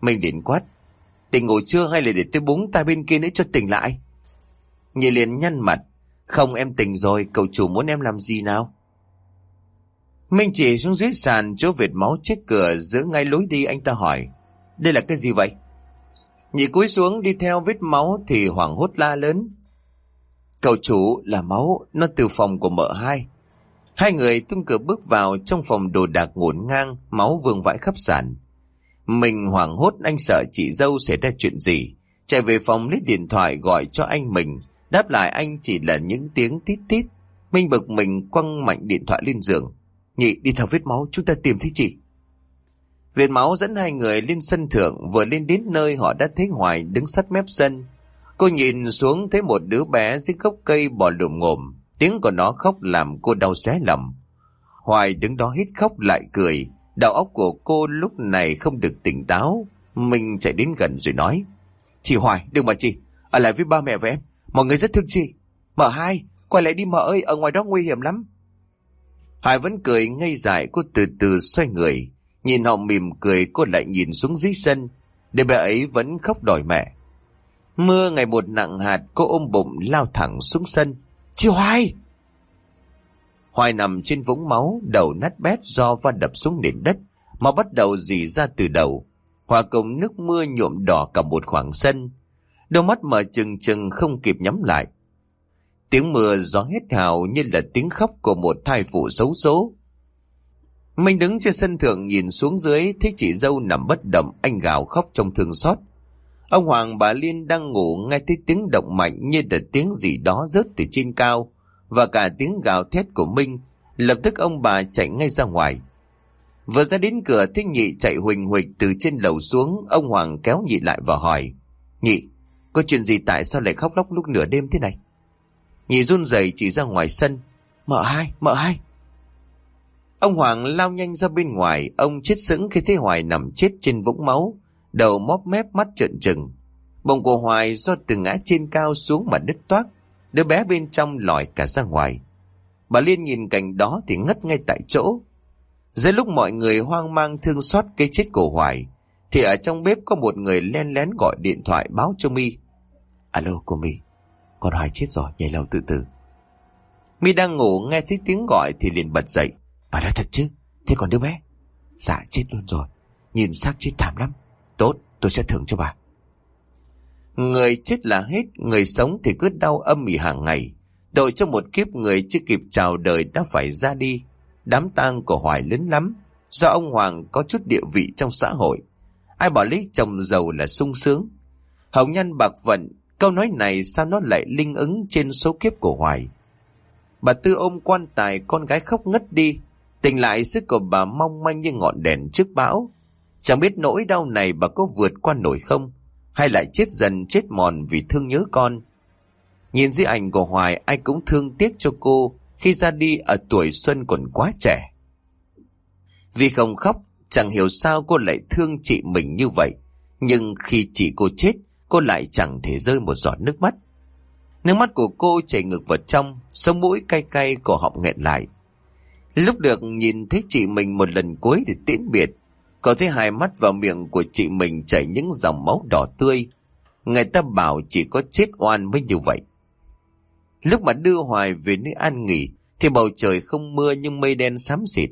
Mình điện quát. Tỉnh ngủ chưa hay là để tôi búng tai bên kia nữa cho tỉnh lại? Nhị liền nhăn mặt. Không em tỉnh rồi, cậu chủ muốn em làm gì nào? Minh chỉ xuống dưới sàn chỗ vệt máu chết cửa giữa ngay lối đi anh ta hỏi. Đây là cái gì vậy? Nhị cúi xuống đi theo vết máu thì hoảng hốt la lớn. Cậu chủ là máu, nó từ phòng của mợ hai. Hai người tung cửa bước vào trong phòng đồ đạc ngổn ngang, máu vương vãi khắp sàn. Mình hoảng hốt anh sợ chị dâu xảy ra chuyện gì. Chạy về phòng lấy điện thoại gọi cho anh mình. Đáp lại anh chỉ là những tiếng tít tít. Minh bực mình quăng mạnh điện thoại lên giường. Nhị đi theo vết máu chúng ta tìm thấy chị. Viện máu dẫn hai người lên sân thượng vừa lên đến nơi họ đã thấy Hoài đứng sát mép sân. Cô nhìn xuống thấy một đứa bé dưới gốc cây bò lùm ngồm. Tiếng của nó khóc làm cô đau xé lòng. Hoài đứng đó hít khóc lại cười. Đầu óc của cô lúc này không được tỉnh táo. Mình chạy đến gần rồi nói. Chị Hoài, đừng mà chị. Ở lại với ba mẹ và em. Mọi người rất thương chị. Mở hai, quay lại đi mở ơi, ở ngoài đó nguy hiểm lắm. Hải vẫn cười ngây dại cô từ từ xoay người. Nhìn họ mỉm cười cô lại nhìn xuống dưới sân. Để bé ấy vẫn khóc đòi mẹ. Mưa ngày một nặng hạt cô ôm bụng lao thẳng xuống sân. Chị Hoài! Hoài nằm trên vũng máu, đầu nát bét do va đập xuống nền đất, mà bắt đầu dì ra từ đầu. Hòa cùng nước mưa nhuộm đỏ cả một khoảng sân. Đôi mắt mở chừng chừng không kịp nhắm lại. Tiếng mưa gió hết hào như là tiếng khóc của một thai phụ xấu số. Mình đứng trên sân thượng nhìn xuống dưới, thấy chị dâu nằm bất động, anh gào khóc trong thương xót. Ông Hoàng bà Liên đang ngủ nghe thấy tiếng động mạnh như là tiếng gì đó rớt từ trên cao và cả tiếng gào thét của Minh. Lập tức ông bà chạy ngay ra ngoài. Vừa ra đến cửa thấy nhị chạy huỳnh huỳnh từ trên lầu xuống, ông Hoàng kéo nhị lại và hỏi. Nhị, có chuyện gì tại sao lại khóc lóc lúc nửa đêm thế này? Nhì run rẩy chỉ ra ngoài sân. Mợ hai, mợ hai. Ông Hoàng lao nhanh ra bên ngoài, ông chết sững khi thấy Hoài nằm chết trên vũng máu, đầu móp mép mắt trợn trừng. Bồng của Hoài do từ ngã trên cao xuống mà đứt toát, đứa bé bên trong lòi cả ra ngoài. Bà Liên nhìn cảnh đó thì ngất ngay tại chỗ. Giữa lúc mọi người hoang mang thương xót cái chết của Hoài, thì ở trong bếp có một người len lén gọi điện thoại báo cho Mi. Alo cô Mi, con Hoài chết rồi, nhảy lầu từ từ. Mi đang ngủ nghe thấy tiếng gọi thì liền bật dậy. Bà nói thật chứ, thế còn đứa bé? Dạ chết luôn rồi, nhìn xác chết thảm lắm. Tốt, tôi sẽ thưởng cho bà. Người chết là hết, người sống thì cứ đau âm ỉ hàng ngày. Đội cho một kiếp người chưa kịp chào đời đã phải ra đi. Đám tang của Hoài lớn lắm, do ông Hoàng có chút địa vị trong xã hội. Ai bảo lấy chồng giàu là sung sướng. Hồng nhân bạc vận, câu nói này sao nó lại linh ứng trên số kiếp của Hoài. Bà Tư ôm quan tài con gái khóc ngất đi, tỉnh lại sức của bà mong manh như ngọn đèn trước bão. Chẳng biết nỗi đau này bà có vượt qua nổi không? Hay lại chết dần chết mòn vì thương nhớ con? Nhìn dưới ảnh của Hoài ai cũng thương tiếc cho cô khi ra đi ở tuổi xuân còn quá trẻ. Vì không khóc, chẳng hiểu sao cô lại thương chị mình như vậy. Nhưng khi chị cô chết, cô lại chẳng thể rơi một giọt nước mắt. Nước mắt của cô chảy ngược vào trong, sống mũi cay cay cổ họng nghẹn lại. Lúc được nhìn thấy chị mình một lần cuối để tiễn biệt, có thấy hai mắt vào miệng của chị mình chảy những dòng máu đỏ tươi. Người ta bảo chỉ có chết oan mới như vậy. Lúc mà đưa Hoài về nơi an nghỉ, thì bầu trời không mưa nhưng mây đen xám xịt.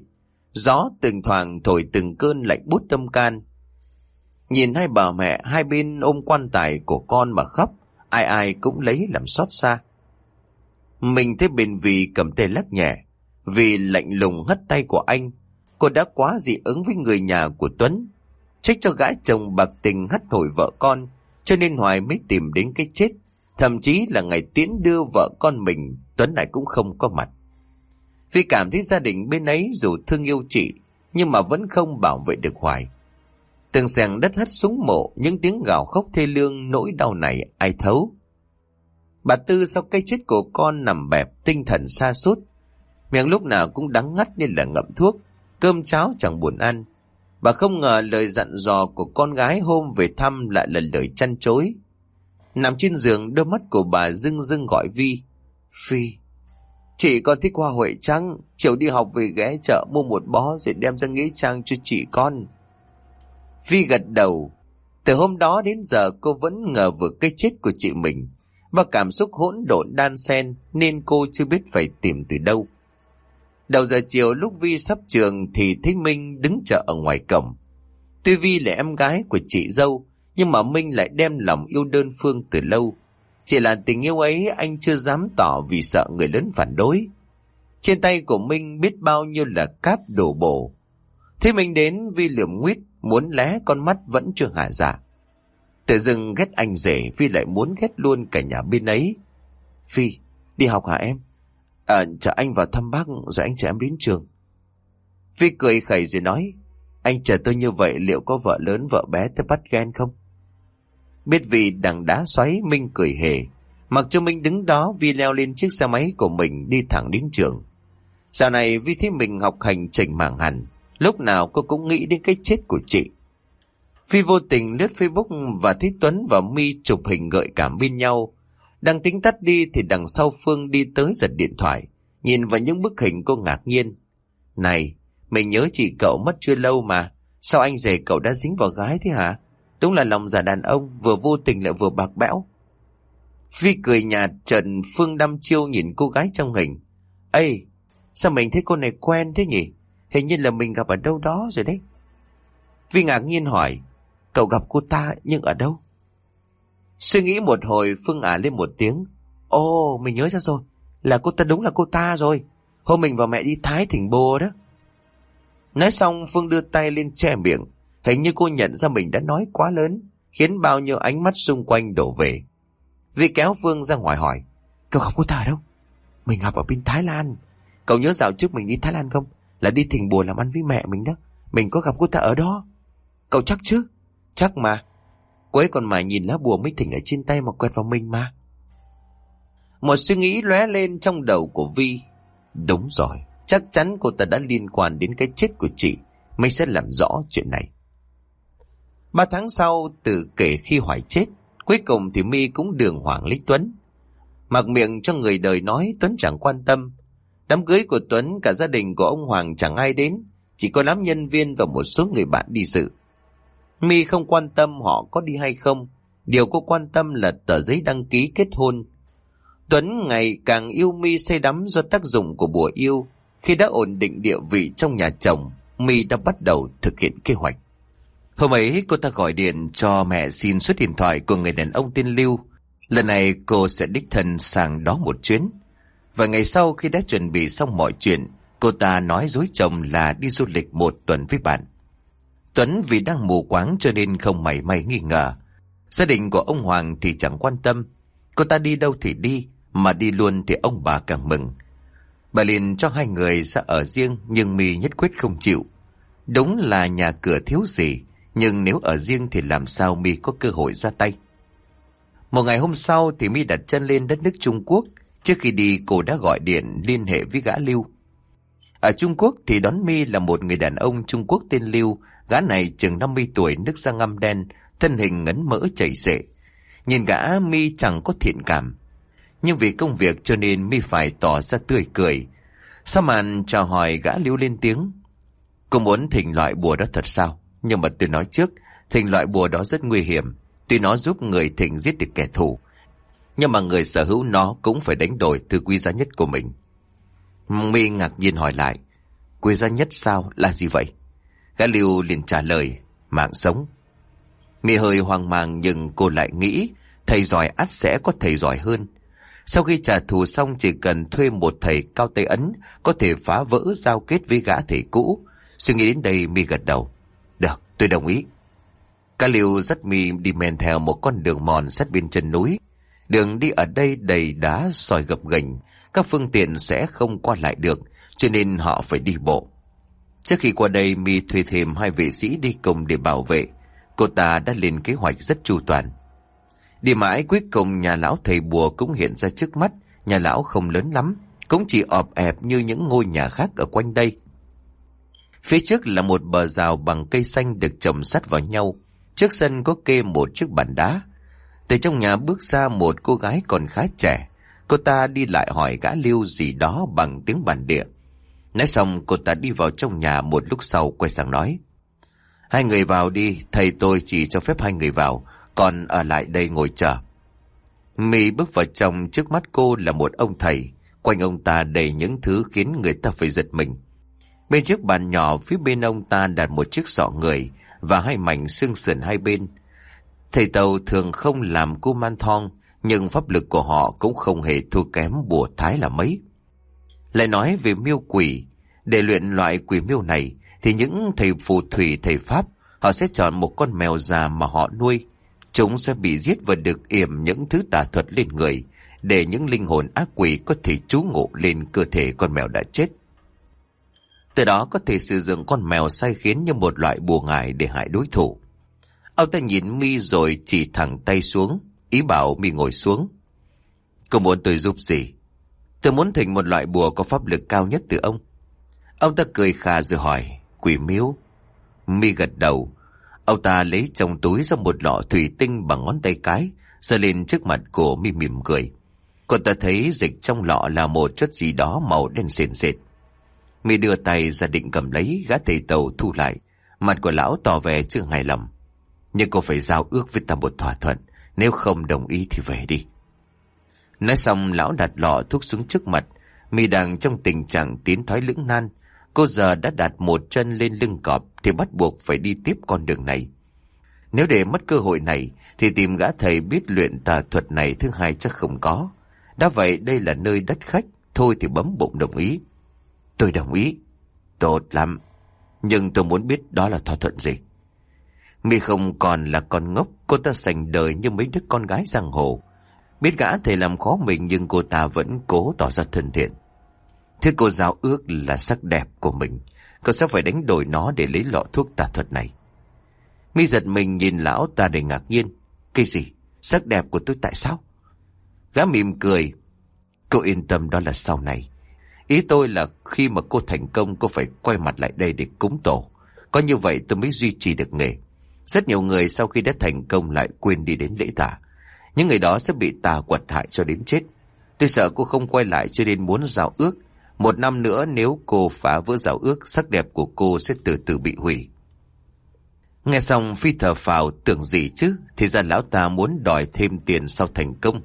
Gió từng thoảng thổi từng cơn lạnh bút tâm can. Nhìn hai bà mẹ hai bên ôm quan tài của con mà khóc, ai ai cũng lấy làm xót xa. Mình thấy bên vì cầm tay lắc nhẹ, vì lạnh lùng hất tay của anh, cô đã quá dị ứng với người nhà của Tuấn. Trách cho gã chồng bạc tình hất hồi vợ con, cho nên Hoài mới tìm đến cái chết. Thậm chí là ngày tiễn đưa vợ con mình, Tuấn lại cũng không có mặt. vì cảm thấy gia đình bên ấy dù thương yêu chị, nhưng mà vẫn không bảo vệ được Hoài. Từng sèn đất hất súng mộ, những tiếng gào khóc thê lương nỗi đau này ai thấu. Bà Tư sau cái chết của con nằm bẹp, tinh thần xa sút Miệng lúc nào cũng đắng ngắt như là ngậm thuốc, cơm cháo chẳng buồn ăn. Bà không ngờ lời dặn dò của con gái hôm về thăm lại là lời chăn chối. Nằm trên giường đôi mắt của bà dưng dưng gọi Vi. Phi, chị con thích hoa huệ trắng, chiều đi học về ghé chợ mua một bó rồi đem ra nghĩa trang cho chị con. Vi gật đầu. Từ hôm đó đến giờ cô vẫn ngờ vực cái chết của chị mình. Và cảm xúc hỗn độn đan xen nên cô chưa biết phải tìm từ đâu. Đầu giờ chiều lúc Vi sắp trường thì thấy Minh đứng chờ ở ngoài cổng. Tuy Vi là em gái của chị dâu, nhưng mà Minh lại đem lòng yêu đơn phương từ lâu. Chỉ là tình yêu ấy anh chưa dám tỏ vì sợ người lớn phản đối. Trên tay của Minh biết bao nhiêu là cáp đổ bổ. Thế mình đến Vi liệm nguyết, muốn lé con mắt vẫn chưa hạ dạ. Tự dưng ghét anh rể, Phi lại muốn ghét luôn cả nhà bên ấy. Phi, đi học hả em? À, chờ anh vào thăm bác rồi anh chờ em đến trường. Phi cười khẩy rồi nói, anh chờ tôi như vậy liệu có vợ lớn vợ bé tới bắt ghen không? Biết vì đằng đá xoáy Minh cười hề. Mặc cho Minh đứng đó Vi leo lên chiếc xe máy của mình đi thẳng đến trường. Sau này Vi thấy mình học hành chỉnh mảng hẳn. Lúc nào cô cũng nghĩ đến cái chết của chị. Phi vô tình lướt Facebook và thấy Tuấn và My chụp hình gợi cảm bên nhau. Đang tính tắt đi thì đằng sau Phương đi tới giật điện thoại. Nhìn vào những bức hình cô ngạc nhiên. Này, mình nhớ chị cậu mất chưa lâu mà. Sao anh rể cậu đã dính vào gái thế hả? Đúng là lòng giả đàn ông vừa vô tình lại vừa bạc bẽo. Phi cười nhạt Trần Phương đăm chiêu nhìn cô gái trong hình. Ê, sao mình thấy cô này quen thế nhỉ? Hình như là mình gặp ở đâu đó rồi đấy. Vi ngạc nhiên hỏi, cậu gặp cô ta nhưng ở đâu? Suy nghĩ một hồi Phương ả lên một tiếng. Ồ, mình nhớ ra rồi. Là cô ta đúng là cô ta rồi. Hôm mình và mẹ đi thái thỉnh bồ đó. Nói xong Phương đưa tay lên che miệng. Hình như cô nhận ra mình đã nói quá lớn, khiến bao nhiêu ánh mắt xung quanh đổ về. Vi kéo Phương ra ngoài hỏi, cậu gặp cô ta đâu? Mình gặp ở bên Thái Lan. Cậu nhớ dạo trước mình đi Thái Lan không? Là đi thỉnh bùa làm ăn với mẹ mình đó. Mình có gặp cô ta ở đó. Cậu chắc chứ? Chắc mà. Cô ấy còn mãi nhìn lá bùa mới thỉnh ở trên tay mà quẹt vào mình mà. Một suy nghĩ lóe lên trong đầu của Vi. Đúng rồi, chắc chắn cô ta đã liên quan đến cái chết của chị. Mình sẽ làm rõ chuyện này. Ba tháng sau, từ kể khi Hoài chết, cuối cùng thì mi cũng đường hoàng Lý Tuấn. Mặc miệng cho người đời nói Tuấn chẳng quan tâm. Đám cưới của Tuấn cả gia đình của ông Hoàng chẳng ai đến, chỉ có đám nhân viên và một số người bạn đi dự. Mi không quan tâm họ có đi hay không, điều cô quan tâm là tờ giấy đăng ký kết hôn. Tuấn ngày càng yêu Mi say đắm do tác dụng của bùa yêu. Khi đã ổn định địa vị trong nhà chồng, Mi đã bắt đầu thực hiện kế hoạch. Hôm ấy cô ta gọi điện cho mẹ xin số điện thoại của người đàn ông tên Lưu. Lần này cô sẽ đích thân sang đó một chuyến. Và ngày sau khi đã chuẩn bị xong mọi chuyện, cô ta nói dối chồng là đi du lịch một tuần với bạn. Tuấn vì đang mù quáng cho nên không mảy may nghi ngờ. Gia đình của ông Hoàng thì chẳng quan tâm. Cô ta đi đâu thì đi, mà đi luôn thì ông bà càng mừng. Bà liền cho hai người ra ở riêng nhưng mi nhất quyết không chịu. Đúng là nhà cửa thiếu gì, nhưng nếu ở riêng thì làm sao mi có cơ hội ra tay. Một ngày hôm sau thì mi đặt chân lên đất nước Trung Quốc. Trước khi đi cô đã gọi điện liên hệ với gã Lưu. Ở Trung Quốc thì đón mi là một người đàn ông Trung Quốc tên Lưu. Gã này chừng 50 tuổi, nước da ngăm đen, thân hình ngấn mỡ chảy xệ. Nhìn gã mi chẳng có thiện cảm. Nhưng vì công việc cho nên mi phải tỏ ra tươi cười. Sao màn chào hỏi gã Lưu lên tiếng. Cô muốn thỉnh loại bùa đó thật sao? Nhưng mà tôi nói trước, thỉnh loại bùa đó rất nguy hiểm. Tuy nó giúp người thỉnh giết được kẻ thù. Nhưng mà người sở hữu nó cũng phải đánh đổi thứ quý giá nhất của mình. Mi ngạc nhiên hỏi lại. Quý giá nhất sao? Là gì vậy? Gã liêu liền trả lời. Mạng sống. Mi hơi hoang mang nhưng cô lại nghĩ thầy giỏi ắt sẽ có thầy giỏi hơn. Sau khi trả thù xong chỉ cần thuê một thầy cao tay ấn có thể phá vỡ giao kết với gã thầy cũ. Suy nghĩ đến đây Mi gật đầu. Được, tôi đồng ý. Cá liều dắt mi đi men theo một con đường mòn sát bên chân núi. Đường đi ở đây đầy đá sỏi gập ghềnh, các phương tiện sẽ không qua lại được, cho nên họ phải đi bộ. Trước khi qua đây, Mi thuê thêm hai vệ sĩ đi cùng để bảo vệ. Cô ta đã lên kế hoạch rất chu toàn. Đi mãi cuối cùng nhà lão thầy bùa cũng hiện ra trước mắt. Nhà lão không lớn lắm, cũng chỉ ọp ẹp như những ngôi nhà khác ở quanh đây. Phía trước là một bờ rào bằng cây xanh được trồng sắt vào nhau. Trước sân có kê một chiếc bàn đá. Từ trong nhà bước ra một cô gái còn khá trẻ. Cô ta đi lại hỏi gã lưu gì đó bằng tiếng bản địa. Nói xong cô ta đi vào trong nhà một lúc sau quay sang nói. Hai người vào đi, thầy tôi chỉ cho phép hai người vào, còn ở lại đây ngồi chờ. My bước vào trong trước mắt cô là một ông thầy, quanh ông ta đầy những thứ khiến người ta phải giật mình. Bên chiếc bàn nhỏ phía bên ông ta đặt một chiếc sọ người và hai mảnh xương sườn hai bên. Thầy Tàu thường không làm cô man thong, nhưng pháp lực của họ cũng không hề thua kém bùa thái là mấy. Lại nói về miêu quỷ, để luyện loại quỷ miêu này thì những thầy phù thủy thầy pháp họ sẽ chọn một con mèo già mà họ nuôi. Chúng sẽ bị giết và được yểm những thứ tà thuật lên người để những linh hồn ác quỷ có thể trú ngụ lên cơ thể con mèo đã chết. Từ đó có thể sử dụng con mèo sai khiến như một loại bùa ngải để hại đối thủ. Ông ta nhìn mi rồi chỉ thẳng tay xuống, ý bảo mi ngồi xuống. Cô muốn tôi giúp gì? Tôi muốn thỉnh một loại bùa có pháp lực cao nhất từ ông. Ông ta cười khà rồi hỏi, quỷ miếu. Mi gật đầu. Ông ta lấy trong túi ra một lọ thủy tinh bằng ngón tay cái, giơ lên trước mặt của Mi mỉm cười. Cô ta thấy dịch trong lọ là một chất gì đó màu đen sền sệt. Mi đưa tay ra định cầm lấy, gã thầy tàu thu lại. Mặt của lão tỏ vẻ chưa hài lòng. Nhưng cô phải giao ước với ta một thỏa thuận, nếu không đồng ý thì về đi. Nói xong lão đặt lọ thuốc xuống trước mặt, Mi đang trong tình trạng tiến thoái lưỡng nan. Cô giờ đã đặt một chân lên lưng cọp thì bắt buộc phải đi tiếp con đường này. Nếu để mất cơ hội này thì tìm gã thầy biết luyện tà thuật này thứ hai chắc không có. Đã vậy đây là nơi đất khách, thôi thì bấm bụng đồng ý. Tôi đồng ý. Tốt lắm. Nhưng tôi muốn biết đó là thỏa thuận gì. Mi không còn là con ngốc, cô ta sành đời như mấy đứa con gái giang hồ. Biết gã thầy làm khó mình nhưng cô ta vẫn cố tỏ ra thân thiện. Thế cô giáo ước là sắc đẹp của mình. Cô sẽ phải đánh đổi nó để lấy lọ thuốc tà thuật này. Mi giật mình nhìn lão ta đầy ngạc nhiên. Cái gì? Sắc đẹp của tôi tại sao? Gã mỉm cười. Cô yên tâm đó là sau này. Ý tôi là khi mà cô thành công cô phải quay mặt lại đây để cúng tổ. Có như vậy tôi mới duy trì được nghề. Rất nhiều người sau khi đã thành công lại quên đi đến lễ tả. Những người đó sẽ bị tà quật hại cho đến chết. Tôi sợ cô không quay lại cho nên muốn giao ước. Một năm nữa nếu cô phá vỡ giao ước, sắc đẹp của cô sẽ từ từ bị hủy. Nghe xong Phi thở phào tưởng gì chứ, thì ra lão ta muốn đòi thêm tiền sau thành công.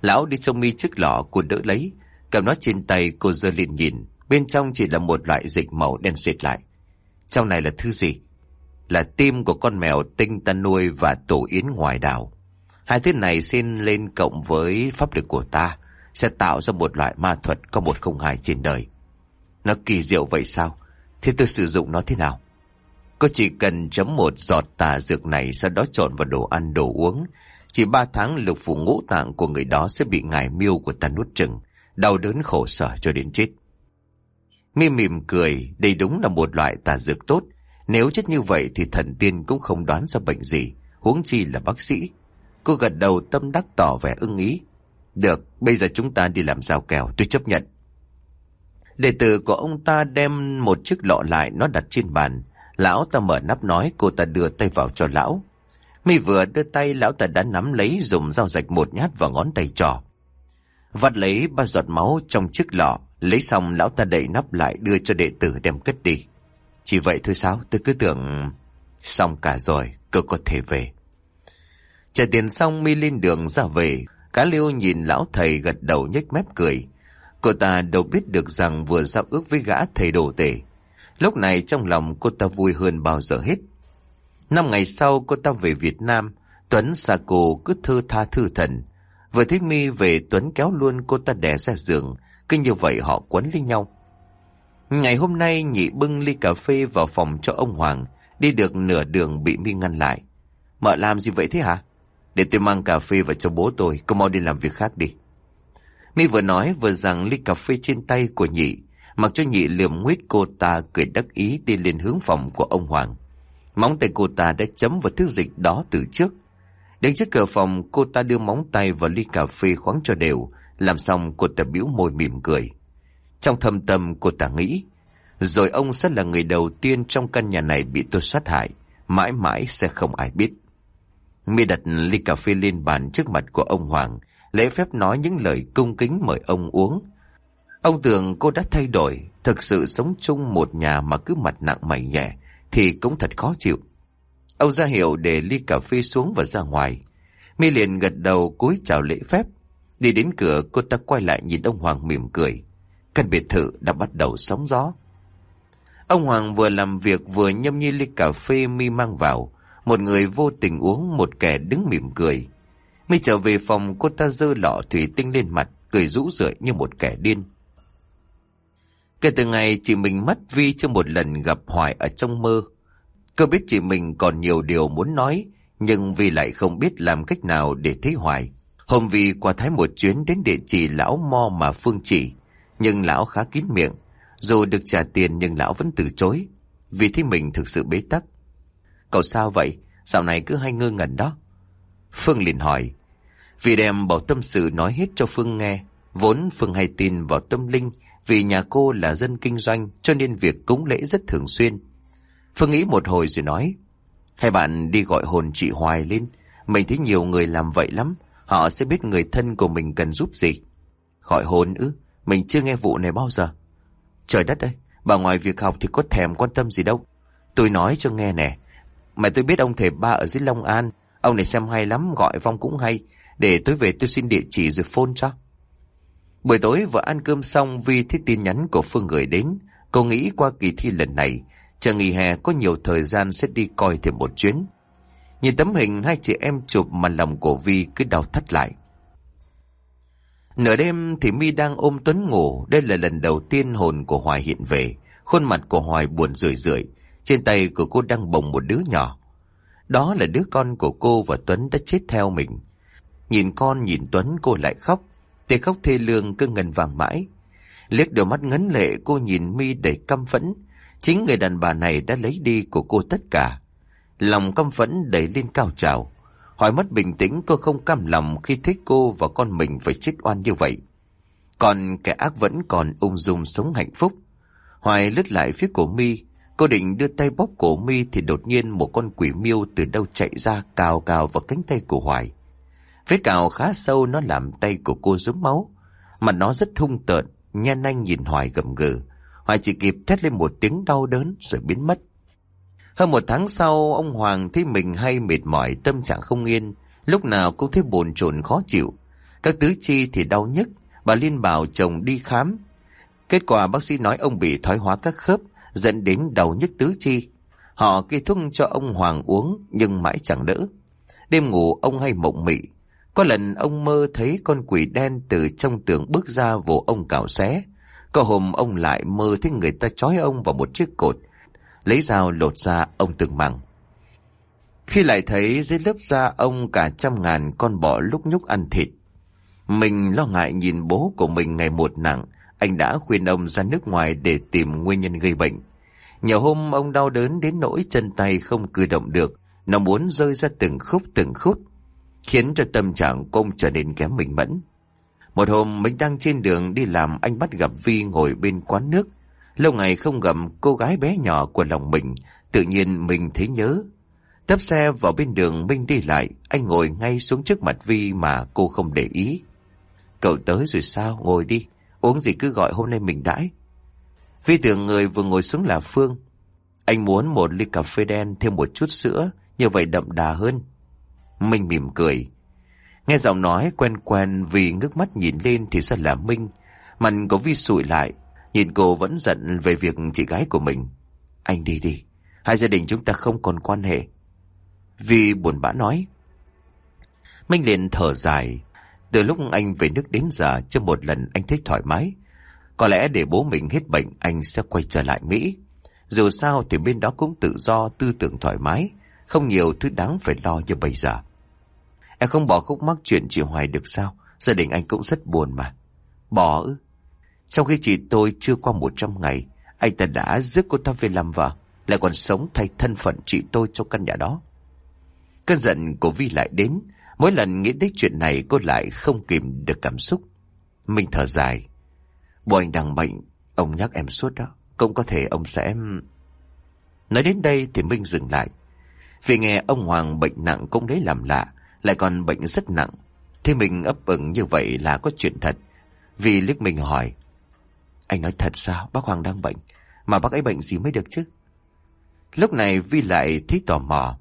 Lão đi trong mi chiếc lọ cô đỡ lấy, cầm nó trên tay cô giơ lên nhìn, bên trong chỉ là một loại dịch màu đen xịt lại. Trong này là thứ gì? Là tim của con mèo tinh ta nuôi và tổ yến ngoài đảo. Hai thứ này xin lên cộng với pháp lực của ta, sẽ tạo ra một loại ma thuật có một không hai trên đời. Nó kỳ diệu vậy sao? Thế tôi sử dụng nó thế nào? Cô chỉ cần chấm một giọt tà dược này sau đó trộn vào đồ ăn đồ uống. Chỉ ba tháng lục phủ ngũ tạng của người đó sẽ bị ngải miêu của ta nuốt chừng, đau đớn khổ sở cho đến chết. Mi mỉm cười, đây đúng là một loại tà dược tốt. Nếu chết như vậy thì thần tiên cũng không đoán ra bệnh gì, huống chi là bác sĩ. Cô gật đầu tâm đắc tỏ vẻ ưng ý. Được, bây giờ chúng ta đi làm rào kèo, tôi chấp nhận. Đệ tử của ông ta đem một chiếc lọ lại, nó đặt trên bàn. Lão ta mở nắp nói, cô ta đưa tay vào cho lão. Mi vừa đưa tay, lão ta đã nắm lấy dùng dao rạch một nhát vào ngón tay trò. Vắt lấy ba giọt máu trong chiếc lọ, lấy xong lão ta đậy nắp lại đưa cho đệ tử đem cất đi. Chỉ vậy thôi sao, tôi cứ tưởng... Xong cả rồi, cơ có thể về. Trả tiền xong mi lên đường ra về, cá liêu nhìn lão thầy gật đầu nhếch mép cười. Cô ta đâu biết được rằng vừa giao ước với gã thầy đồ tể. Lúc này trong lòng cô ta vui hơn bao giờ hết. Năm ngày sau cô ta về Việt Nam, Tuấn xa cô cứ thơ tha thư thần. Vừa thấy mi về Tuấn kéo luôn cô ta đè ra giường, cứ như vậy họ quấn lấy nhau. Ngày hôm nay nhị bưng ly cà phê vào phòng cho ông Hoàng, đi được nửa đường bị mi ngăn lại. Mợ làm gì vậy thế hả? Để tôi mang cà phê vào cho bố tôi, cô mau đi làm việc khác đi. Mi vừa nói vừa rằng ly cà phê trên tay của nhị, Mặc cho nhị liềm nguyết cô ta cười đắc ý đi lên hướng phòng của ông Hoàng. Móng tay cô ta đã chấm vào thứ dịch đó từ trước. Đến trước cửa phòng, cô ta đưa móng tay vào ly cà phê khoáng cho đều, làm xong cô ta biểu môi mỉm cười. Trong thâm tâm cô ta nghĩ, rồi ông sẽ là người đầu tiên trong căn nhà này bị tôi sát hại, mãi mãi sẽ không ai biết. Mi đặt ly cà phê lên bàn trước mặt của ông Hoàng, lễ phép nói những lời cung kính mời ông uống. Ông tưởng cô đã thay đổi, thực sự sống chung một nhà mà cứ mặt nặng mày nhẹ, thì cũng thật khó chịu. Ông ra hiệu để ly cà phê xuống và ra ngoài. Mi liền gật đầu cúi chào lễ phép. Đi đến cửa cô ta quay lại nhìn ông Hoàng mỉm cười. Căn biệt thự đã bắt đầu sóng gió. Ông Hoàng vừa làm việc vừa nhâm nhi ly cà phê Mi mang vào. Một người vô tình uống, một kẻ đứng mỉm cười. Mi trở về phòng cô ta dơ lọ thủy tinh lên mặt, cười rũ rượi như một kẻ điên. Kể từ ngày chị mình mất Vi cho một lần gặp Hoài ở trong mơ. Cô biết chị mình còn nhiều điều muốn nói, nhưng Vi lại không biết làm cách nào để thấy Hoài. Hôm Vi qua Thái một chuyến đến địa chỉ lão Mo mà Phương chỉ, nhưng lão khá kín miệng. Dù được trả tiền nhưng lão vẫn từ chối, vì thấy mình thực sự bế tắc. Cậu sao vậy? Dạo này cứ hay ngơ ngẩn đó. Phương liền hỏi. Vì đem bảo tâm sự nói hết cho Phương nghe. Vốn Phương hay tin vào tâm linh vì nhà cô là dân kinh doanh cho nên việc cúng lễ rất thường xuyên. Phương nghĩ một hồi rồi nói. Hai bạn đi gọi hồn chị Hoài lên. Mình thấy nhiều người làm vậy lắm. Họ sẽ biết người thân của mình cần giúp gì. Gọi hồn ư? Mình chưa nghe vụ này bao giờ. Trời đất ơi, bà ngoài việc học thì có thèm quan tâm gì đâu. Tôi nói cho nghe nè. Mà tôi biết ông thầy ba ở dưới Long An. Ông này xem hay lắm, gọi vong cũng hay. Để tối về tôi xin địa chỉ rồi phone cho. Buổi tối vừa ăn cơm xong Vi thấy tin nhắn của Phương gửi đến. Cô nghĩ qua kỳ thi lần này, chờ nghỉ hè có nhiều thời gian sẽ đi coi thêm một chuyến. Nhìn tấm hình hai chị em chụp mà lòng của Vi cứ đau thắt lại. Nửa đêm thì mi đang ôm Tuấn ngủ, đây là lần đầu tiên hồn của Hoài hiện về. Khuôn mặt của Hoài buồn rười rượi, trên tay của cô đang bồng một đứa nhỏ. Đó là đứa con của cô và Tuấn đã chết theo mình. Nhìn con nhìn Tuấn cô lại khóc, tiếng khóc thê lương cứ ngần vàng mãi. Liếc đôi mắt ngấn lệ cô nhìn mi đầy căm phẫn. Chính người đàn bà này đã lấy đi của cô tất cả. Lòng căm phẫn đẩy lên cao trào. Hỏi mất bình tĩnh cô không cam lòng khi thấy cô và con mình phải chết oan như vậy. Còn kẻ ác vẫn còn ung dung sống hạnh phúc. Hoài lướt lại phía cổ mi. Cô định đưa tay bóp cổ mi thì đột nhiên một con quỷ miêu từ đâu chạy ra cào cào vào cánh tay của Hoài. Vết cào khá sâu nó làm tay của cô rúm máu. mà nó rất hung tợn, nhan anh nhìn Hoài gầm gừ. Hoài chỉ kịp thét lên một tiếng đau đớn rồi biến mất. Hơn một tháng sau, ông Hoàng thấy mình hay mệt mỏi, tâm trạng không yên, lúc nào cũng thấy bồn chồn khó chịu. Các tứ chi thì đau nhức, bà Liên bảo chồng đi khám. Kết quả bác sĩ nói ông bị thoái hóa các khớp, dẫn đến đau nhức tứ chi. Họ kê thuốc cho ông Hoàng uống, nhưng mãi chẳng đỡ. Đêm ngủ ông hay mộng mị. Có lần ông mơ thấy con quỷ đen từ trong tường bước ra vỗ ông cào xé. Có hôm ông lại mơ thấy người ta trói ông vào một chiếc cột, lấy dao lột ra ông từng mằng. Khi lại thấy dưới lớp da ông cả trăm ngàn con bọ lúc nhúc ăn thịt. Mình lo ngại nhìn bố của mình ngày một nặng, anh đã khuyên ông ra nước ngoài để tìm nguyên nhân gây bệnh. Nhiều hôm ông đau đớn đến nỗi chân tay không cử động được, nó muốn rơi ra từng khúc từng khúc, khiến cho tâm trạng của ông trở nên kém mình mẫn. Một hôm mình đang trên đường đi làm anh bắt gặp Vi ngồi bên quán nước, Lâu ngày không gặp cô gái bé nhỏ của lòng mình, tự nhiên mình thấy nhớ. Tấp xe vào bên đường Minh đi lại, anh ngồi ngay xuống trước mặt Vi mà cô không để ý. Cậu tới rồi sao? Ngồi đi, uống gì cứ gọi hôm nay mình đãi. Vi tưởng người vừa ngồi xuống là Phương. Anh muốn một ly cà phê đen thêm một chút sữa, như vậy đậm đà hơn. Minh mỉm cười. Nghe giọng nói quen quen vì ngước mắt nhìn lên thì ra là Minh. Mặt của Vi sụi lại, Nhìn cô vẫn giận về việc chị gái của mình. Anh đi đi, hai gia đình chúng ta không còn quan hệ. Vì buồn bã nói. Minh liền thở dài. Từ lúc anh về nước đến giờ chưa một lần anh thấy thoải mái. Có lẽ để bố mình hết bệnh anh sẽ quay trở lại Mỹ. Dù sao thì bên đó cũng tự do, tư tưởng thoải mái. Không nhiều thứ đáng phải lo như bây giờ. Em không bỏ khúc mắc chuyện chị Hoài được sao? Gia đình anh cũng rất buồn mà. Bỏ ư? Sau khi chị tôi chưa qua một trăm ngày, anh ta đã rước cô ta về làm vợ, lại còn sống thay thân phận chị tôi trong căn nhà đó. Cơn giận của Vi lại đến, mỗi lần nghĩ đến chuyện này cô lại không kìm được cảm xúc. Mình thở dài. Bố anh đang bệnh, ông nhắc em suốt đó, cũng có thể ông sẽ... Nói đến đây thì Minh dừng lại. Vì nghe ông Hoàng bệnh nặng cũng đấy làm lạ, lại còn bệnh rất nặng. Thế mình ấp ứng như vậy là có chuyện thật. Vì liếc mình hỏi, anh nói thật sao bác Hoàng đang bệnh, mà bác ấy bệnh gì mới được chứ? Lúc này Vi lại thấy tò mò.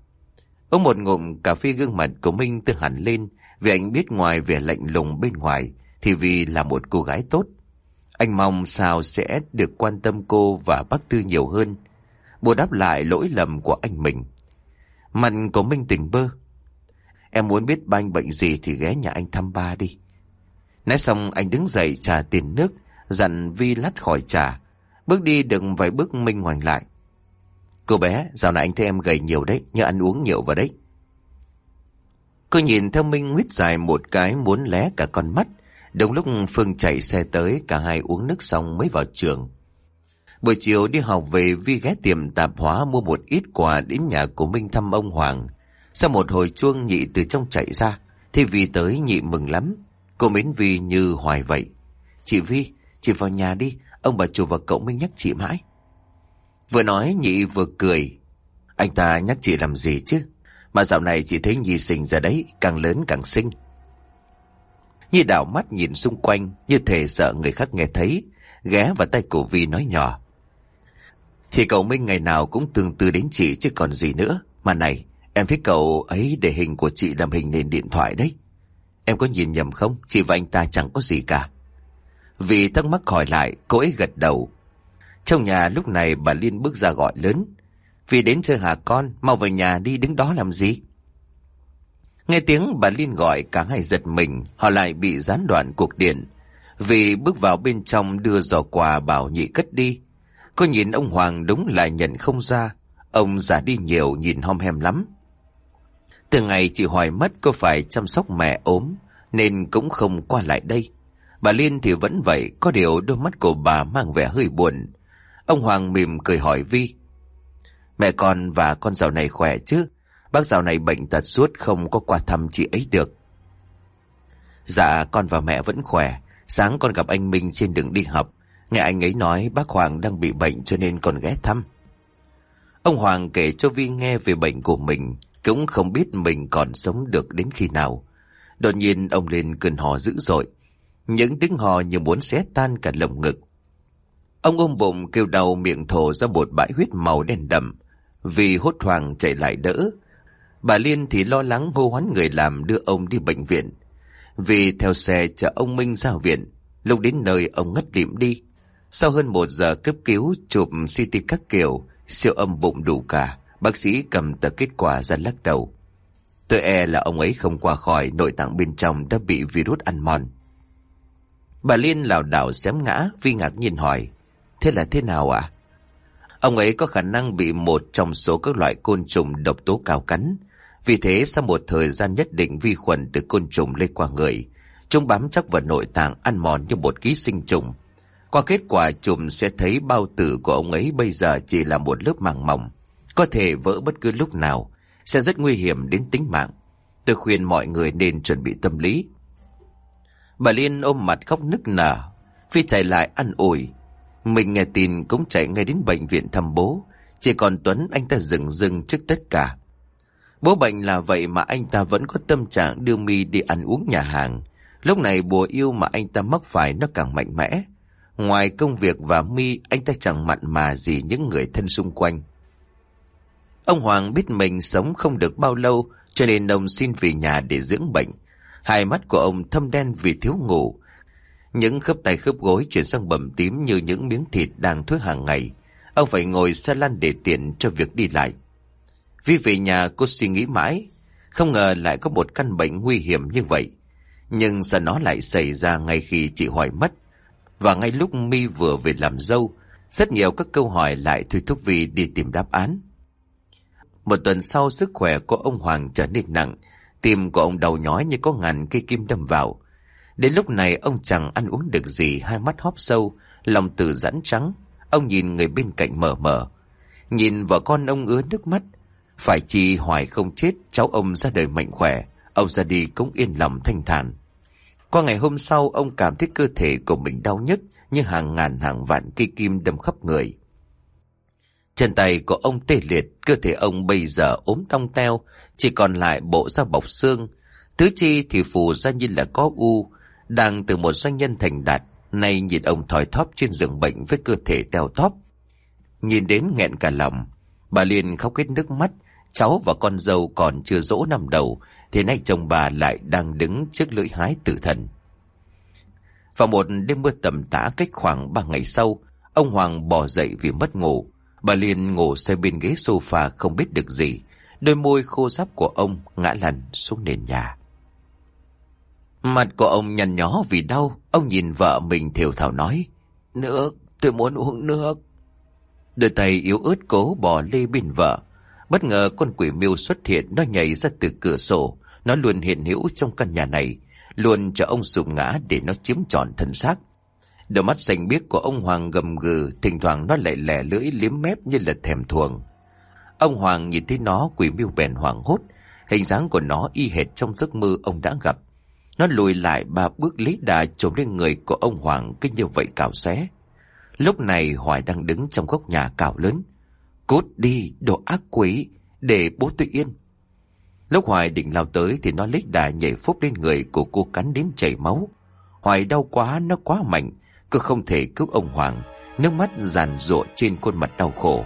Ông một ngụm cà phê gương mặt của Minh từ hẳn lên vì anh biết ngoài vẻ lạnh lùng bên ngoài thì Vi là một cô gái tốt. Anh mong sao sẽ được quan tâm cô và bác Tư nhiều hơn. Bù đáp lại lỗi lầm của anh mình. Mặt của Minh tỉnh bơ. Em muốn biết ba anh bệnh gì thì ghé nhà anh thăm ba đi. Nói xong anh đứng dậy trả tiền nước, dặn Vi lắt khỏi trà. Bước đi đừng vài bước Minh ngoảnh lại. Cô bé, dạo này anh thấy em gầy nhiều đấy, nhớ ăn uống nhiều vào đấy. Cô nhìn theo Minh nguyết dài một cái muốn lé cả con mắt. Đúng lúc Phương chạy xe tới, cả hai uống nước xong mới vào trường. Buổi chiều đi học về Vi ghé tiệm tạp hóa mua một ít quà đến nhà của Minh thăm ông Hoàng. Sau một hồi chuông nhị từ trong chạy ra, thì Vi tới nhị mừng lắm. Cô mến Vi như hoài vậy. Chị Vi, chị vào nhà đi, ông bà chủ và cậu Minh nhắc chị mãi. Vừa nói nhị vừa cười. Anh ta nhắc chị làm gì chứ? Mà dạo này chị thấy Nhi sinh ra đấy, càng lớn càng xinh. Nhi đảo mắt nhìn xung quanh, như thể sợ người khác nghe thấy, ghé vào tay cổ Vi nói nhỏ. Thì cậu Minh ngày nào cũng tương tư đến chị chứ còn gì nữa. Mà này, em thấy cậu ấy để hình của chị làm hình nền điện thoại đấy. Em có nhìn nhầm không? Chị và anh ta chẳng có gì cả. Vì thắc mắc hỏi lại, cô ấy gật đầu. Trong nhà lúc này bà Liên bước ra gọi lớn. Vì đến chơi hả con, mau về nhà đi đứng đó làm gì? Nghe tiếng bà Liên gọi cả hai giật mình, họ lại bị gián đoạn cuộc điện. Vì bước vào bên trong đưa giò quà bảo nhị cất đi. Cô nhìn ông Hoàng đúng là nhận không ra. Ông già đi nhiều nhìn hom hem lắm. Từ ngày chị Hoài mất cô phải chăm sóc mẹ ốm, nên cũng không qua lại đây. Bà Liên thì vẫn vậy, có điều đôi mắt của bà mang vẻ hơi buồn. Ông Hoàng mỉm cười hỏi Vi. Mẹ con và con dạo này khỏe chứ? Bác dạo này bệnh tật suốt không có qua thăm chị ấy được. Dạ con và mẹ vẫn khỏe. Sáng con gặp anh Minh trên đường đi học. Nghe anh ấy nói bác Hoàng đang bị bệnh cho nên còn ghé thăm. Ông Hoàng kể cho Vi nghe về bệnh của mình. Cũng không biết mình còn sống được đến khi nào. Đột nhiên ông lên cơn hò dữ dội. Những tiếng hò như muốn xé tan cả lồng ngực. Ông ôm bụng kêu đau miệng thổ ra một bãi huyết màu đen đậm. Vì hốt hoảng chạy lại đỡ. Bà Liên thì lo lắng hô hoán người làm đưa ông đi bệnh viện. Vì theo xe chở ông Minh ra viện. Lúc đến nơi ông ngất lịm đi. Sau hơn một giờ cấp cứu chụp CT các kiểu, siêu âm bụng đủ cả, bác sĩ cầm tờ kết quả ra lắc đầu. Tôi e là ông ấy không qua khỏi nội tạng bên trong đã bị virus ăn mòn. Bà Liên lảo đảo xém ngã, Vi ngạc nhiên hỏi. Thế là thế nào ạ? Ông ấy có khả năng bị một trong số các loại côn trùng độc tố cao cắn. Vì thế sau một thời gian nhất định vi khuẩn từ côn trùng lây qua người, chúng bám chắc vào nội tạng ăn mòn như một ký sinh trùng. Qua kết quả trùng sẽ thấy bao tử của ông ấy bây giờ chỉ là một lớp màng mỏng, có thể vỡ bất cứ lúc nào, sẽ rất nguy hiểm đến tính mạng. Tôi khuyên mọi người nên chuẩn bị tâm lý. Bà Liên ôm mặt khóc nức nở, Phi chạy lại ăn ủi mình nghe tin cũng chạy ngay đến bệnh viện thăm bố. Chỉ còn Tuấn anh ta dừng dừng trước tất cả. Bố bệnh là vậy mà anh ta vẫn có tâm trạng đưa mi đi ăn uống nhà hàng. Lúc này bùa yêu mà anh ta mắc phải nó càng mạnh mẽ. Ngoài công việc và mi, anh ta chẳng mặn mà gì những người thân xung quanh. Ông Hoàng biết mình sống không được bao lâu, cho nên ông xin về nhà để dưỡng bệnh. Hai mắt của ông thâm đen vì thiếu ngủ, những khớp tay khớp gối chuyển sang bầm tím như những miếng thịt đang thuốc hàng ngày. Ông phải ngồi xe lăn để tiện cho việc đi lại. Vì về nhà cô suy nghĩ mãi, không ngờ lại có một căn bệnh nguy hiểm như vậy. Nhưng sao nó lại xảy ra ngay khi chị Hoài mất. Và ngay lúc mi vừa về làm dâu, rất nhiều các câu hỏi lại thôi thúc Vi đi tìm đáp án. Một tuần sau sức khỏe của ông Hoàng trở nên nặng, tim của ông đầu nhói như có ngàn cây kim đâm vào. Đến lúc này ông chẳng ăn uống được gì, hai mắt hóp sâu, lòng tự rãn trắng. Ông nhìn người bên cạnh mở mở. Nhìn vợ con ông ứa nước mắt. Phải chi hoài không chết, cháu ông ra đời mạnh khỏe. Ông ra đi cũng yên lòng thanh thản. Qua ngày hôm sau, ông cảm thấy cơ thể của mình đau nhức như hàng ngàn hàng vạn cây kim đâm khắp người. Chân tay của ông tê liệt, cơ thể ông bây giờ ốm tong teo, chỉ còn lại bộ da bọc xương. Tứ chi thì phù ra như là có u, đang từ một doanh nhân thành đạt, nay nhìn ông thòi thóp trên giường bệnh với cơ thể teo tóp. Nhìn đến nghẹn cả lòng, bà liền khóc hết nước mắt, cháu và con dâu còn chưa dỗ năm đầu, thì nay chồng bà lại đang đứng trước lưỡi hái tử thần. Vào một đêm mưa tầm tã cách khoảng ba ngày sau, ông Hoàng bỏ dậy vì mất ngủ. Bà liền ngủ xe bên ghế sofa không biết được gì. Đôi môi khô ráp của ông ngã lăn xuống nền nhà. Mặt của ông nhăn nhó vì đau, ông nhìn vợ mình thiểu thảo nói. Nước, tôi muốn uống nước. Đôi tay yếu ớt cố bỏ lê bên vợ. Bất ngờ con quỷ miêu xuất hiện, nó nhảy ra từ cửa sổ. Nó luôn hiện hữu trong căn nhà này, luôn cho ông sụp ngã để nó chiếm trọn thân xác. Đôi mắt xanh biếc của ông Hoàng gầm gừ, thỉnh thoảng nó lại lẻ lưỡi liếm mép như là thèm thuồng. Ông Hoàng nhìn thấy nó quỷ miêu bèn hoảng hốt, hình dáng của nó y hệt trong giấc mơ ông đã gặp. Nó lùi lại ba bước lý đà trồm lên người của ông Hoàng cứ như vậy cào xé. Lúc này Hoài đang đứng trong góc nhà cào lớn. Cút đi, đồ ác quỷ, để bố tôi yên. Lúc Hoài định lao tới thì nó lấy đà nhảy phúc lên người của cô cắn đến chảy máu. Hoài đau quá, nó quá mạnh, cứ không thể cứu ông Hoàng. Nước mắt giàn rụa trên khuôn mặt đau khổ,